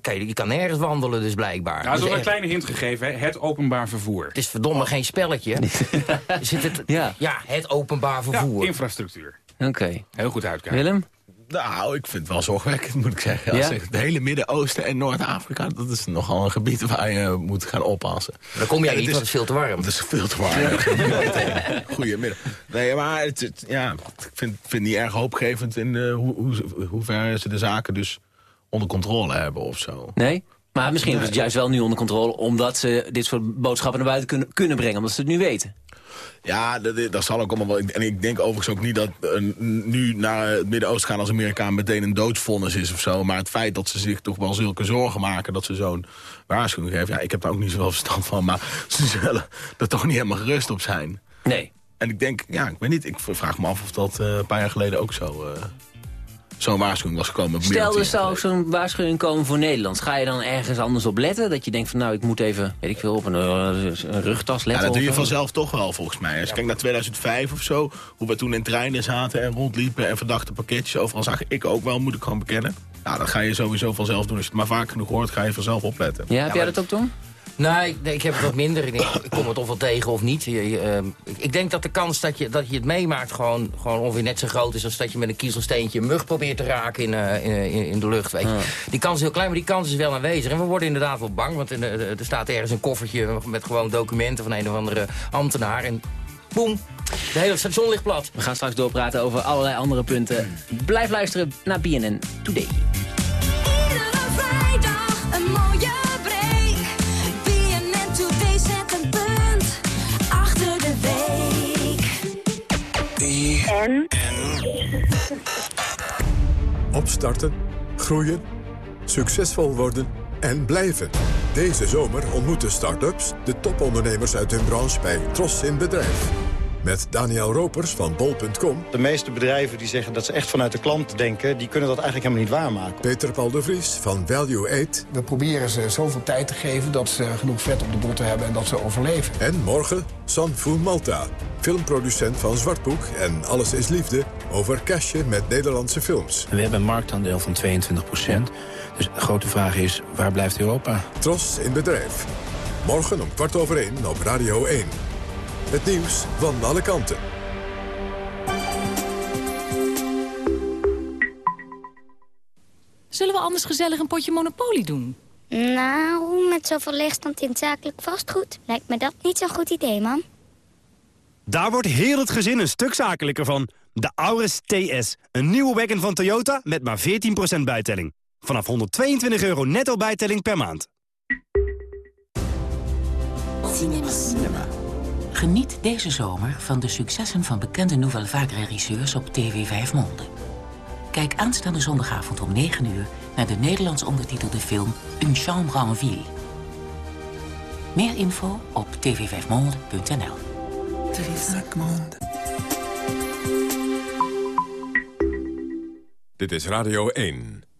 Kijk, je kan nergens wandelen dus blijkbaar. Nou, Dus zo een kleine hint gegeven, hè? het openbaar vervoer. Het is verdomme geen spelletje. Zit het, ja. ja, het openbaar vervoer. infrastructuur. Oké. Heel goed uitkijken. Willem? Nou, ik vind het wel zorgwekkend, moet ik zeggen. Ja? Als ik- Het hele Midden-Oosten en Noord-Afrika, dat is nogal een gebied waar je moet gaan oppassen. Dan kom jij niet, want het is veel te warm. Het is veel te warm. Goedemiddag. Nee, maar het, het- ja, ik vind, vind het niet erg hoopgevend in eh, hoe, hoe, hoe ver ze de zaken dus onder controle hebben of zo. Nee? Maar misschien is het juist wel nu onder controle... omdat ze dit soort boodschappen naar buiten kunnen, kunnen brengen. Omdat ze het nu weten. Ja, dat, dat zal ook allemaal wel. En ik denk overigens ook niet dat nu naar het Midden-Oosten gaan als Amerikaan meteen een doodsvonnis is of zo. Maar het feit dat ze zich toch wel zulke zorgen maken dat ze zo'n waarschuwing geven. Ja, ik heb daar ook niet zoveel verstand van, maar ze zullen er toch niet helemaal gerust op zijn. Nee. En ik denk, ja, ik weet niet, ik vraag me af of dat eh, een paar jaar geleden ook zo, eh, zo'n waarschuwing was gekomen. Stel, er zou zo'n waarschuwing komen voor Nederland. Ga je dan ergens anders op letten? Dat je denkt van nou, ik moet even, weet ik veel, op een, eh, een rugtas Ja, letten? dat doe je vanzelf toch wel, volgens mij. Als je kijkt naar 2005 of zo, hoe we toen in treinen zaten en rondliepen... en verdachte pakketjes overal zagen, ik ook wel, moet ik gewoon bekennen. Nou, dat ga je sowieso vanzelf doen. Als je het maar vaak genoeg hoort, ga je vanzelf opletten. Ja, heb jij dat ook, Tom? Nee, ik, heb het wat minder. Ik, denk, ik kom het of wel tegen of niet. Je, je, ehm, ik, denk dat de kans dat je, dat je het meemaakt gewoon, gewoon ongeveer net zo groot is... als dat je met een kiezelsteentje een mug probeert te raken in, eh, in, in, in de lucht. Weet je. Die kans is heel klein, maar die kans is wel aanwezig. En we worden inderdaad wel bang, want in, eh, er staat ergens een koffertje... met gewoon documenten van een of andere ambtenaar. En boem, de hele station ligt plat. We gaan straks doorpraten over allerlei andere punten. Blijf luisteren naar BNN Today. Opstarten, groeien, succesvol worden en blijven. Deze zomer ontmoeten start-ups de topondernemers uit hun branche bij Tros in Bedrijf. Met Daniel Ropers van bol.com. De meeste bedrijven die zeggen dat ze echt vanuit de klant denken... die kunnen dat eigenlijk helemaal niet waarmaken. Peter Paul de Vries van Value Aid. We proberen ze zoveel tijd te geven dat ze genoeg vet op de botten hebben en dat ze overleven. En morgen Sanfu Malta, filmproducent van Zwartboek en Alles is Liefde... over cashen met Nederlandse films. We hebben een marktaandeel van 22 procent. Dus de grote vraag is, waar blijft Europa? Tros in bedrijf. Morgen om kwart over één op Radio 1. Het nieuws van alle kanten. Zullen we anders gezellig een potje Monopoly doen? Nou, met zoveel leegstand in het zakelijk vastgoed... lijkt me dat niet zo'n goed idee, man. Daar wordt heel het gezin een stuk zakelijker van. De Auris TS, een nieuwe wagon van Toyota met maar 14% bijtelling. Vanaf 122 euro netto bijtelling per maand. Cinema. Geniet deze zomer van de successen van bekende Nouvelle Vague regisseurs op TV 5 Monde. Kijk aanstaande zondagavond om 9 uur naar de Nederlands ondertitelde film Une chambre en ville. Meer info op tv5monde.nl. Dit is Radio 1.